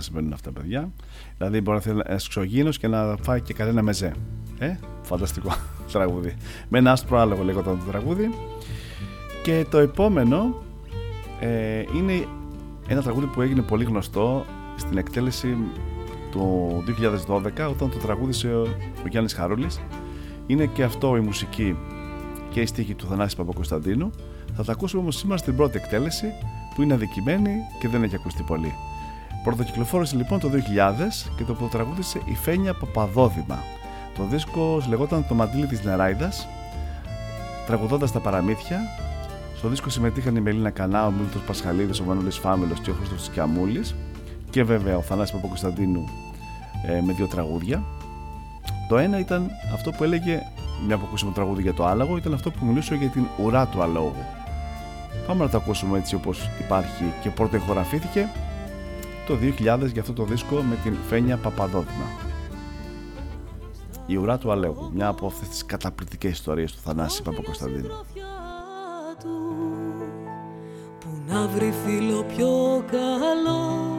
Ελλάδα συμβαίνουν αυτά, παιδιά. Δηλαδή, μπορεί να θέλει ένα εξωγήινο και να φάει και κανένα μεζέ. Ε, φανταστικό *laughs* τραγούδι. Με ένα άσπρο άλογο λέγονταν το τραγούδι. Και το επόμενο ε, είναι ένα τραγούδι που έγινε πολύ γνωστό στην εκτέλεση του 2012 όταν το τραγούδισε ο, ο Γιάννης Χαρούλης. Είναι και αυτό η μουσική και η στίχη του Θανάση Παπακοσταντίνου. Θα τα ακούσουμε όμως σήμερα στην πρώτη εκτέλεση που είναι αδικημένη και δεν έχει ακουστεί πολύ. Πρωτοκυκλοφόρησε λοιπόν το 2000 και το πρωτοτραγούδισε η Φένια Παπαδόδημα. Το δίσκο λεγόταν Το Μαντίλι της Νεράιδας, τραγουδώντας τα παραμύθια. Στο δίσκο συμμετείχαν η Μελίνα Κανά, ο Μίλτος Πασχαλίδης, ο Μανούλης Φάμελος και ο Χρήστος Κιαμούλης και βέβαια ο Θανάσης Παπακοσταντίνου ε, με δύο τραγούδια. Το ένα ήταν αυτό που έλεγε, μια που ακούσαμε τραγούδι για το άλογο, ήταν αυτό που μιλούσε για την ουρά του αλόγου. Πάμε να το ακούσουμε έτσι όπως υπάρχει και πρώτο ηχογραφήθηκε το 2000 για αυτό το δίσκο με την Φένια Παπαδότνα. Η ουρά του αλόγου, μια από αυτές τις καταπληκτικές ιστορίες του Θανάση Παπακοσταντίνου. Που να βρει φίλο πιο καλό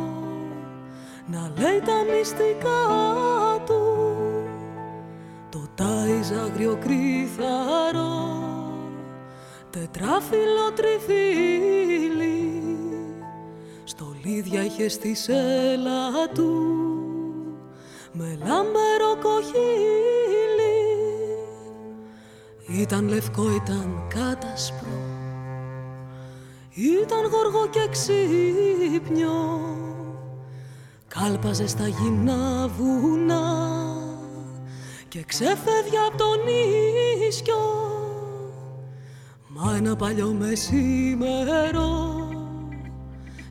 να λέει τα μυστικά του το τάιζ αγριο κρυθαρό τετράφυλλο τριφύλι στολίδια είχε στη σέλα του με λάμπερο κοχύλι. Ήταν λευκό, ήταν κάτασπρο ήταν γοργό και ξύπνιο. Κάλπαζε στα γυμνά βουνά και ξέφευγε από τον ίσιο Μα ένα παλιό μεσημερό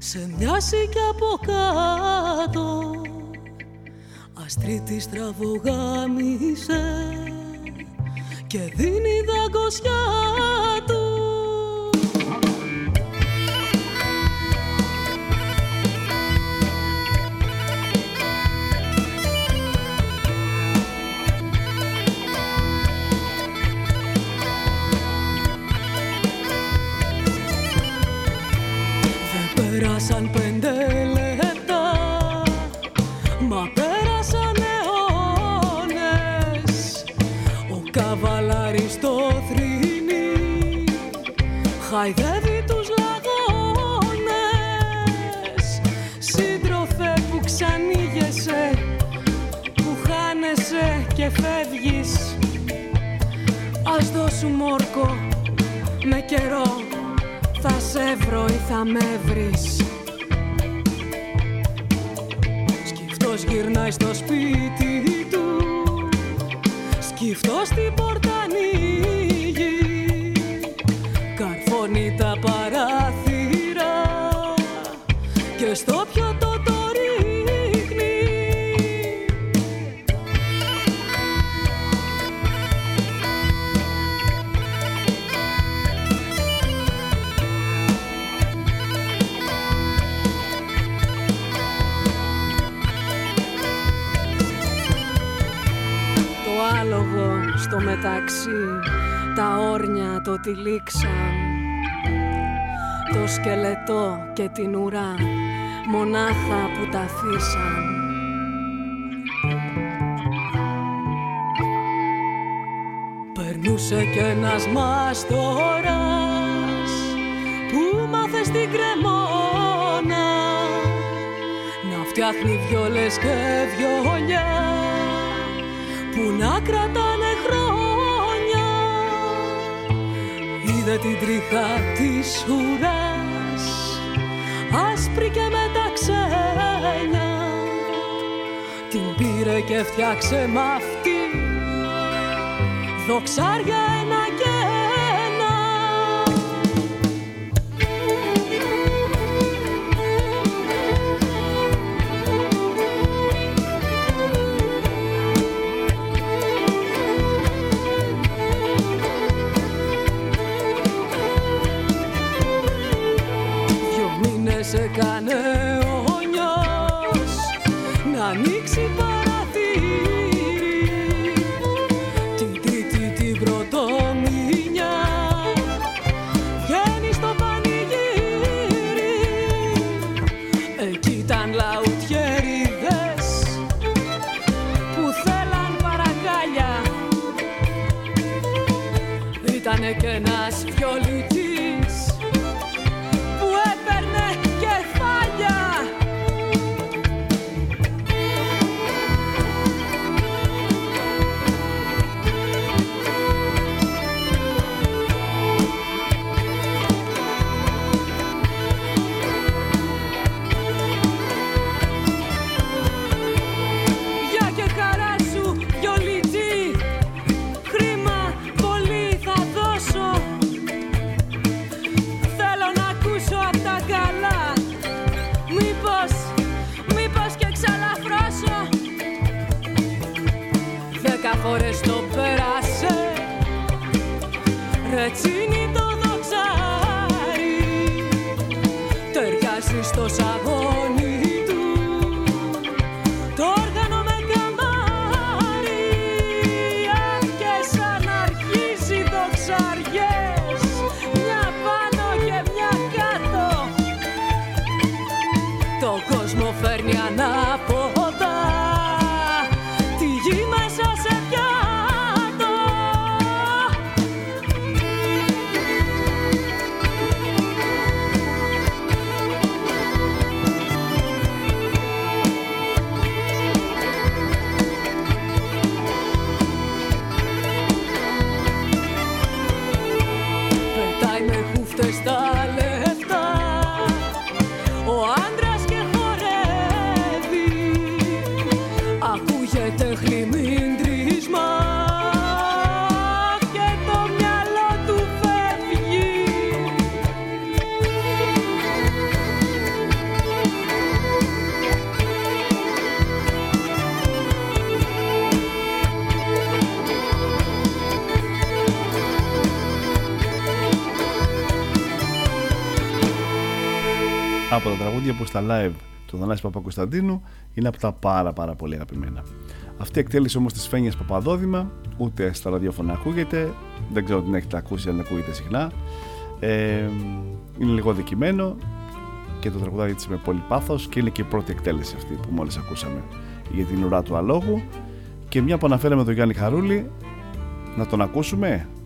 σε μοιάσει κι από κάτω. Αστρίτη στραβογάμισε και δίνει δαγκωσιά του Πέρασαν πέντε λεπτά Μα πέρασαν αιώνες. Ο καβαλάρης το θρυνεί Χαϊδεύει τους λαγώνες. Σύντροφε που ξανήγεσαι Που χάνεσαι και φεύγεις. Ας δώσουμε όρκο με καιρό θα σε βρω ή θα με βρεις Σκυφτός γυρνάει στο σπίτι του Σκυφτός την πόρτα ανοίγει. Καρφώνει τα παράθυρα Και στο πιωτό μεταξύ. Τα όρνια το τυλίξαν. Το σκελετό και την ουρά μονάχα που τα αφήσαν. Περνούσε κι ένας μαστοράς που μάθε στην κρεμόνα. Να φτιάχνει βιόλες και βιολιά που να κρατάνε είδε την τρίχα της ουράς άσπρη και με τα ξένια την πήρε και φτιάξε μ' αυτή δοξάρια ένα και ένα μήνες έκανε ο νιός να ανοίξει παραθύρι. Την τρίτη την πρωτομηνιά βγαίνει στο πανηγύρι. Εκεί ήταν λαουτιέριδες που θέλαν παρακάλια ήτανε κι ένας βιολιτής στα live του Θανάση Παπακοσταντίνου είναι από τα πάρα πάρα πολύ αγαπημένα. Αυτή η εκτέλεση όμως της Φένιας Παπαδόδημα ούτε στα ραδιόφωνα ακούγεται, δεν ξέρω την έχετε ακούσει αν ακούγεται συχνά. Ε, είναι λίγο δικημένο και το τραγουδάκι της με πολύ πάθος και είναι και η πρώτη εκτέλεση αυτή που μόλις ακούσαμε για την ουρά του αλόγου και μια που αναφέραμε τον Γιάννη Χαρούλη να τον ακούσουμε από-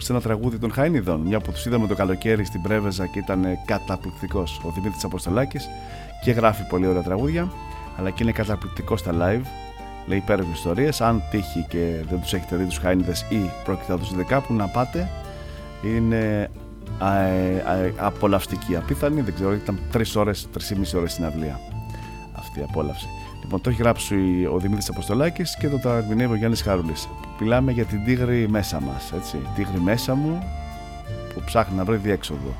σε ένα τραγούδι των Χάινιδων μια που τους είδαμε το καλοκαίρι στην Πρέβεζα και ήταν καταπληκτικός. Ο Δημήτρης Αποστολάκης και γράφει πολύ ωραία τραγούδια αλλά και είναι καταπληκτικός στα live λέει υπέροχες ιστορίες. Αν τύχει και δεν τους έχετε δει τους Χάινιδες ή πρόκειται να τους δείτε κάπου να πάτε. Είναι α, ε, α, απολαυστική απίθανη. Δεν ξέρω ήταν 3 ώρες, 3,5 ώρες στην αυλία αυτή η απόλαυση Λοιπόν, το έχει γράψει ο Δημήτρης Αποστολάκης και το τα ερμηνεύει ο Γιάννης Χαρούλης. Μιλάμε για την τίγρη μέσα μας, έτσι. Τίγρη μέσα μου που ψάχνει να βρει διέξοδο.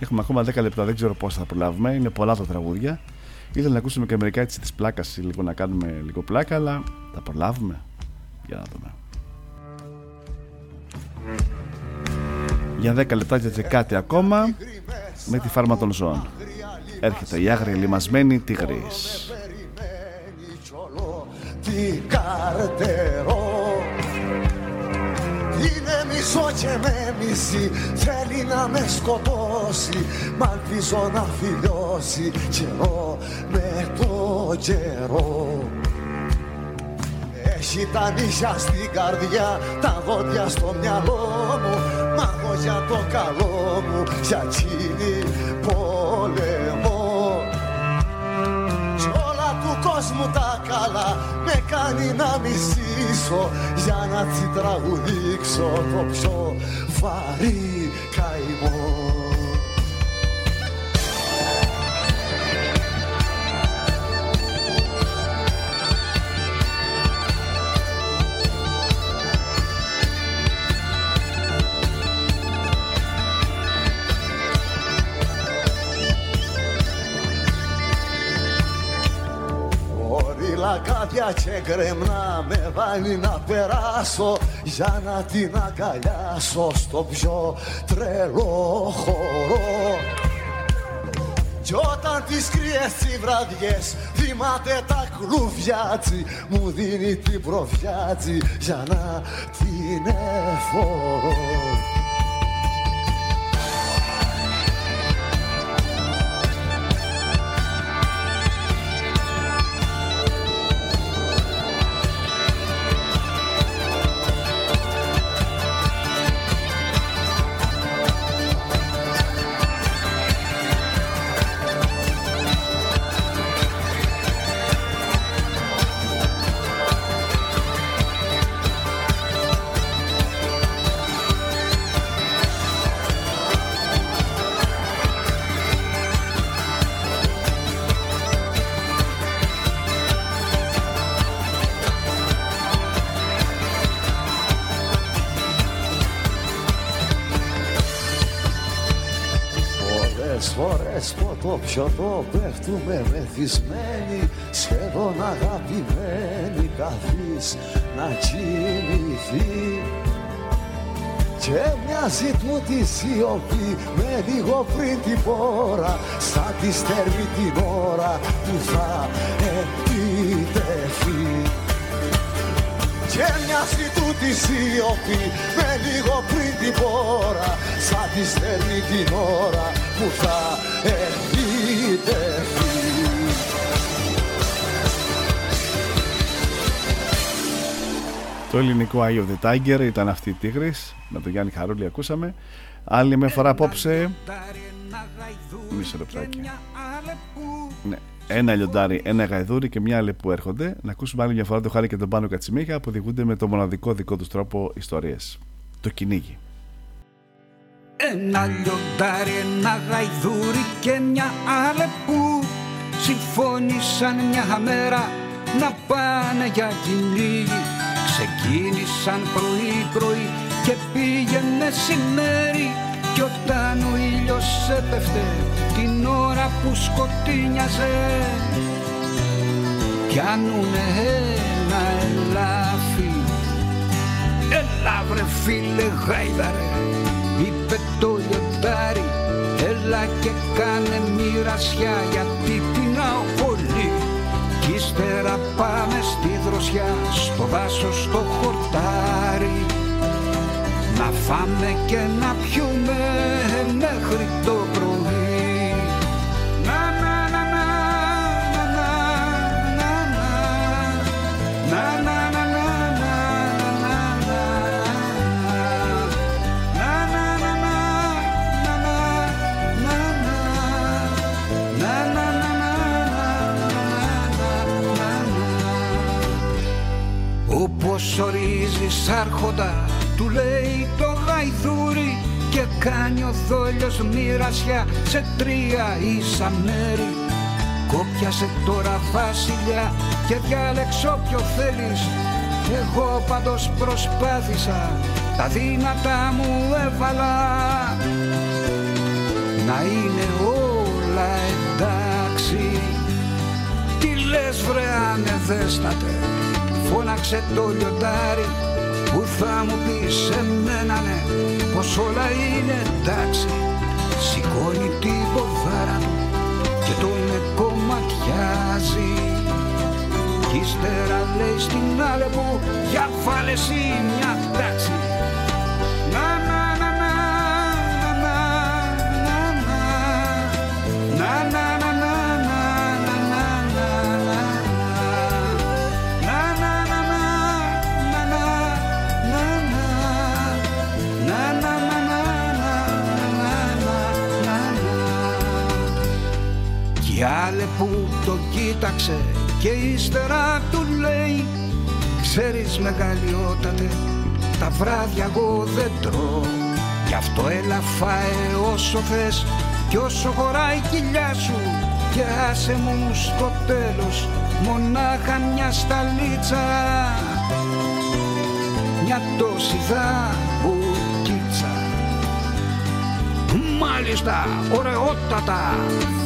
Έχουμε ακόμα 10 λεπτά, δεν ξέρω πώς θα προλάβουμε. Είναι πολλά τα τραγούδια. Ήθελα να ακούσουμε και μερικά έτσι της πλάκας, λίγο να κάνουμε λίγο πλάκα, αλλά θα προλάβουμε. Για να δούμε. Για 10 λεπτάκια και κάτι ακόμα με τη φάρμα των ζώων. Έρχεται η άγρια λιμασμένη τίγρης. τι καρτερό. Είναι μισό και με μισή. Θέλει να με σκοτώσει. Μ' ελπίζω να φιλιώσει. Καιρό με το καιρό. Έχει τα νύχια στην καρδιά, τα δόντια στο μυαλό μου. Μ' έχω για το καλό μου, για εκείνη πόλεμο κόσμου τα καλά. Με κάνει να μισήσω Για να τσι τραγουδήξω το πιο βαρύ καημό Ωρίλα κάποια και γκρεμνά με βάλει να περάσω για να την αγκαλιάσω στο πιο τρελό χώρο κι όταν τις κρύες οι βραδιές θυμάται τα κλουβιάτσι μου δίνει την προφιάτσι για να την εφορώ ποτό πιωτό πέφτουμε μεθυσμένοι Σχεδόν αγαπημένοι καθείς να κοιμηθεί και μοιάζει του τη σιωπή με λίγο πριν την πόρα σαν τη στέρβη την ώρα που θα επιτεθεί. Και μοιάζει του τη σιωπή με λίγο πριν την πόρα σαν τη στέρβη την ώρα που θα επιτεθεί Το ελληνικό Eye of the Tiger ήταν αυτή η τίγρης Με τον Γιάννη Χαρούλη ακούσαμε. Άλλη μια φορά απόψε. Μισό λεπτάκι. Ναι. Ένα λιοντάρι, ένα γαϊδούρι και μια άλλη που έρχονται. Να ακούσουμε άλλη μια φορά το Χάρη και τον Πάνο Κατσιμίχα Που διηγούνται με το μοναδικό δικό τους τρόπο ιστορίες. Το κυνήγι. Ένα λιοντάρι, ένα γαϊδούρι και μια άλλη που Συμφώνησαν μια μέρα να πάνε για κυνήγι Ξεκίνησαν πρωί πρωί και πήγε μεσημέρι κι όταν ο ήλιος έπεφτε την ώρα που σκοτίνιαζε. Πιάνουνε ένα ελάφι. Έλα βρε φίλε γάιδαρε είπε το λιοντάρι. Έλα και κάνε μοιρασιά γιατί πεινάω πολύ κι ύστερα πάμε στη δροσιά στο δάσος στο χορτάρι να φάμε και να πιούμε μέχρι το πρωί να να να να να να να να να Όπως ορίζεις άρχοντα του λέει το γαϊδούρι και κάνει ο δόλιος μοιρασιά σε τρία ίσα μέρη Κόπιασε τώρα βασιλιά και διάλεξε όποιο θέλεις. Εγώ πάντως προσπάθησα τα δύνατα μου έβαλα. Να είναι όλα εντάξει. Τι λες βρε ανεδέστατε Φώναξε το λιοντάρι που θα μου πει σε μένα ναι πως όλα είναι εντάξει Σηκώνει την ποδάρα του και τον κομματιάζει Κι ύστερα λέει στην άλλη που για βάλε εσύ μια τάξη Να να να να να να να να να κοίταξε και ύστερα του λέει Ξέρεις μεγαλειότατε τα βράδια εγώ δεν τρώω. Γι' αυτό έλα φάε όσο θες κι όσο χωράει η κοιλιά σου. Και άσε μου στο τέλος μονάχα μια σταλίτσα. Μια τόση δαμπουκίτσα Μάλιστα, ωραιότατα,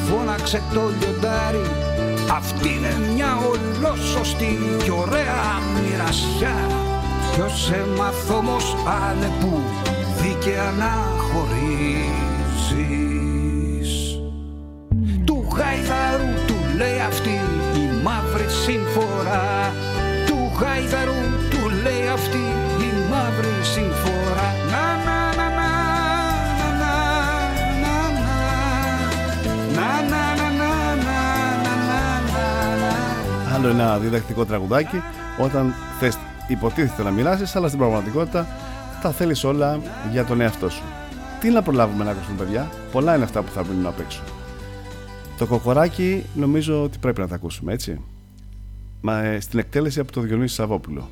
φώναξε το λιοντάρι Αυτή είναι μια ολόσωστη και ωραία μοιρασιά. Ποιος έμαθ όμως άνε που δίκαια να χωρίζεις Άλλο ένα διδακτικό τραγουδάκι όταν θες υποτίθεται να μοιράσεις αλλά στην πραγματικότητα τα θέλεις όλα για τον εαυτό σου. Τι να προλάβουμε να ακούσουμε παιδιά, πολλά είναι αυτά που θα μείνουν απ' έξω. Το κοκοράκι νομίζω ότι πρέπει να τα ακούσουμε έτσι. Μα ε, στην εκτέλεση από το Διονύσης Σαββόπουλο.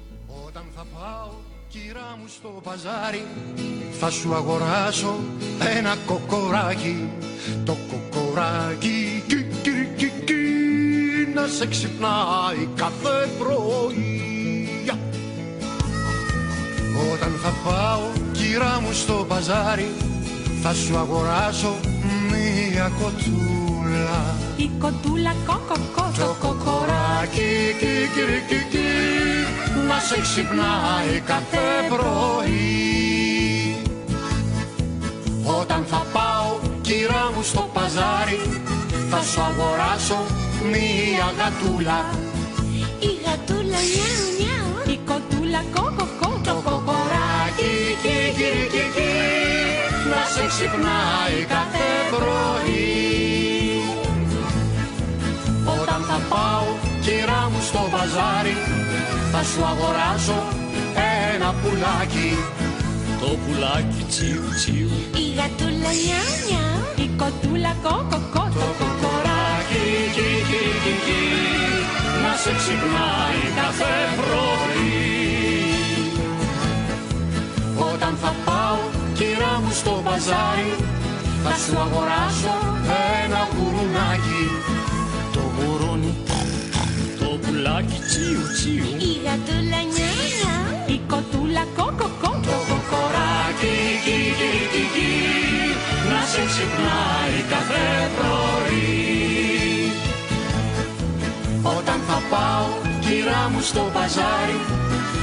Όταν θα πάω κυρά μου στο παζάρι Θα σου αγοράσω ένα κοκοράκι Το κοκοράκι σε ξυπνάει κάθε πρωί. Όταν θα πάω κυρά μου στο παζάρι, θα σου αγοράσω μία κοτούλα. Η κοτούλα κοκοκό το κοκοράκι κικυρικικί να σε ξυπνάει κάθε πρωί. Όταν θα πάω κυρά μου στο παζάρι θα σου αγοράσω μία γατούλα Η γατούλα νιάου νιάου. Η κοτούλα κόκο κόκο Το κοκοράκι κι κι κι κι να σε ξυπνάει κάθε πρωί. Όταν θα πάω κυρά μου στο μπαζάρι θα σου αγοράσω ένα πουλάκι. Το πουλάκι τσιου τσιου. Η γατούλα νιάου νιάου. Η κοτούλα κόκο κόκο Το κοκοράκι κι κι κι κι να σε ξυπνάει κάθε πρωί Όταν θα πάω κυρά μου στο μπαζάρι θα σου αγοράσω ένα γουρουνάκι. Το γουρούνι Το πουλάκι τσιου τσιου. Η γατούλα νιάου νιάου Η κοτούλα κόκο κόκο. Το κοκοράκι κι κι κι κι. Να σε ξυπνάει κάθε πρωί Όταν θα πάω κυρά μου στο μπαζάρι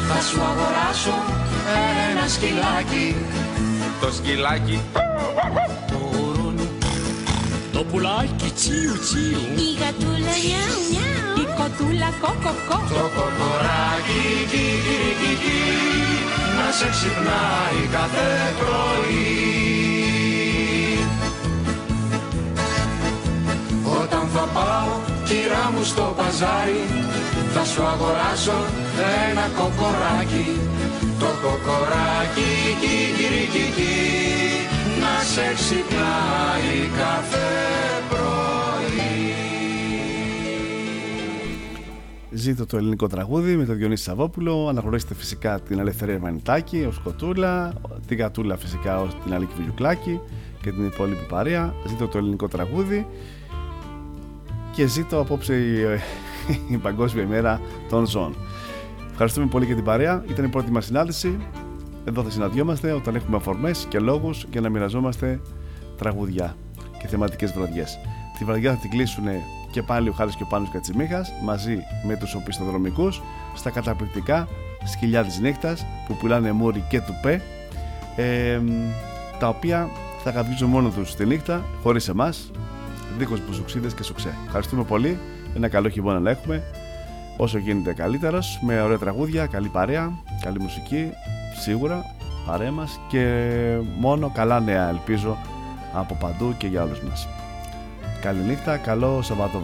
θα σου αγοράσω ένα σκυλάκι. Το σκυλάκι. Το γουρούνι Το πουλάκι τσιου τσιου. Η γατούλα νιάου νιάου. Η κοτούλα κόκο κόκο Το κοκοράκι κι κι κι κι. Να σε ξυπνάει κάθε πρωί θα πάω κυρά μου στο παζάρι θα σου αγοράσω ένα κοκοράκι Το κοκοράκι κι κι κι κι να σε ξυπνάει κάθε πρωί Ζήτω το ελληνικό τραγούδι με τον Διονύσης Σαββόπουλο. Αναγνωρίστε φυσικά την Ελευθερία Μανιτάκη ως Κοτούλα, την Κατούλα φυσικά ως την Αλίκη Βιλιουκλάκη και την υπόλοιπη παρέα. Ζήτω το ελληνικό τραγούδι και ζήτω απόψε η, η Παγκόσμια ημέρα των ζώων. Ευχαριστούμε πολύ για την παρέα. Ήταν η πρώτη μας συνάντηση. Εδώ θα συναντιόμαστε όταν έχουμε αφορμές και λόγους για να μοιραζόμαστε τραγουδιά και θεματικές βραδιές. Τη βραδιά θα την κλείσουν και πάλι ο Χάρης και ο Πάνος Κατσιμίχας μαζί με τους οπισθοδρομικούς στα καταπληκτικά σκυλιά της νύχτας που πουλάνε μούρι και τουπέ ε, τα οποία θα καβγίζουν μόνο τους τη νύχτα χωρίς εμάς δίχως μπουζουξίδες και σουξέ. Ευχαριστούμε πολύ. Ένα καλό χειμώνα να έχουμε όσο γίνεται καλύτερος με ωραία τραγούδια, καλή παρέα, καλή μουσική σίγουρα παρέα μας και μόνο καλά νέα ελπίζω από παντού και για όλους μας. Καληνύχτα, καλό Σαββάτο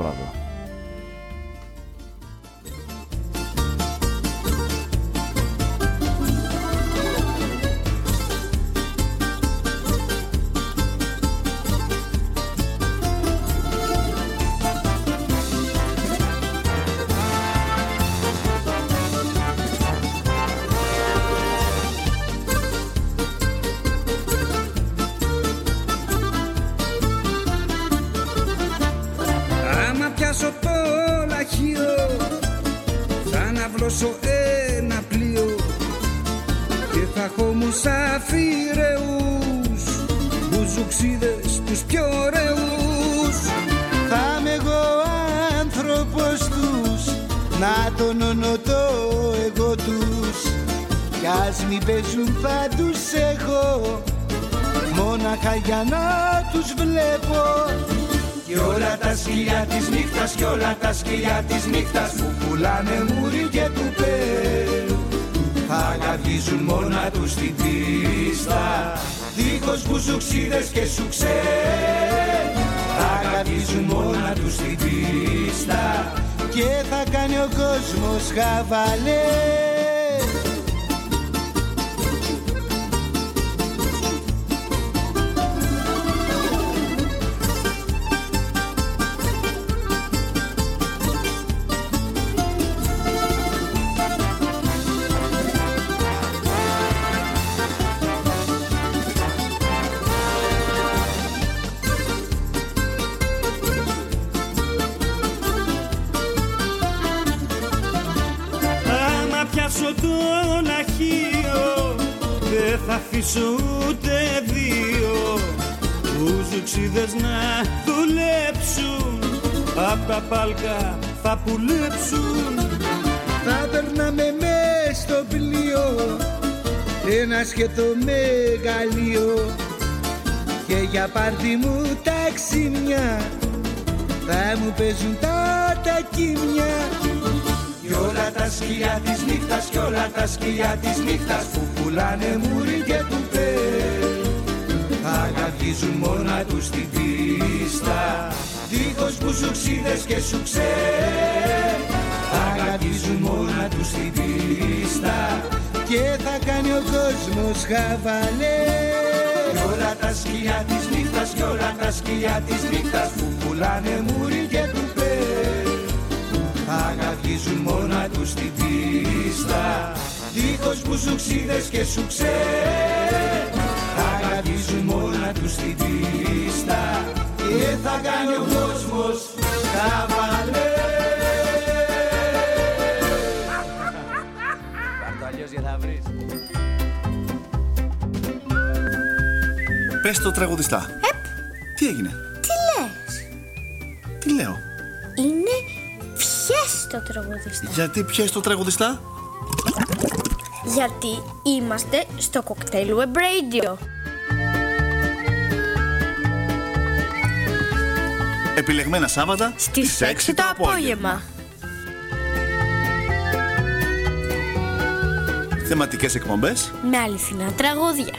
ας μη παίζουν θα τους έχω. Μόναχα για να τους βλέπω. Και όλα τα σκυλιά της νύχτας Και όλα τα σκυλιά της νύχτας Που πουλάνε μουρι και κουπέ Θα καυγίζουν μόνα τους στην πίστα. Δίχως μπουζουξίδες και σουξέ Θα καυγίζουν μόνα τους στην πίστα. Και θα κάνει ο κόσμος χαβαλέ Ένα σκέτο μεγαλείο. Και για πάρτι μου ταξινιά θα μου παίζουν τα τακίμια. Κι όλα τα σκυλιά της νύχτας κι όλα τα σκυλιά της νύχτας που πουλάνε μουρι και κουπέ αγαπίζουν μόνα τους στην πίστα. Δίχως μπουζουξίδες και σουξέ αγαπίζουν μόνα τους στην πίστα και θα κάνει ο κόσμος χαβαλέ. Κι όλα τα σκυλιά της νύχτας κι όλα τα σκυλιά της νύχτας που πουλάνε μουρι και κουπέ. Αγαπίζουν μόνα τους στην πίστα. Δίχως μπουζουξίδες και σουξέ αγαπίζουν μόνα τους στην πίστα. Και θα κάνει ο Πες το τραγουδιστά. Τι έγινε, Τι λες; Τι λέω; Είναι πιες το τραγουδιστά Γιατί πιες το τραγουδιστά; Γιατί είμαστε στο κοκτέιλ Web Radio Επιλεγμένα Σάββατα Στις 6 το απόγευμα Θεματικές εκπομπές Με αληθινά τραγούδια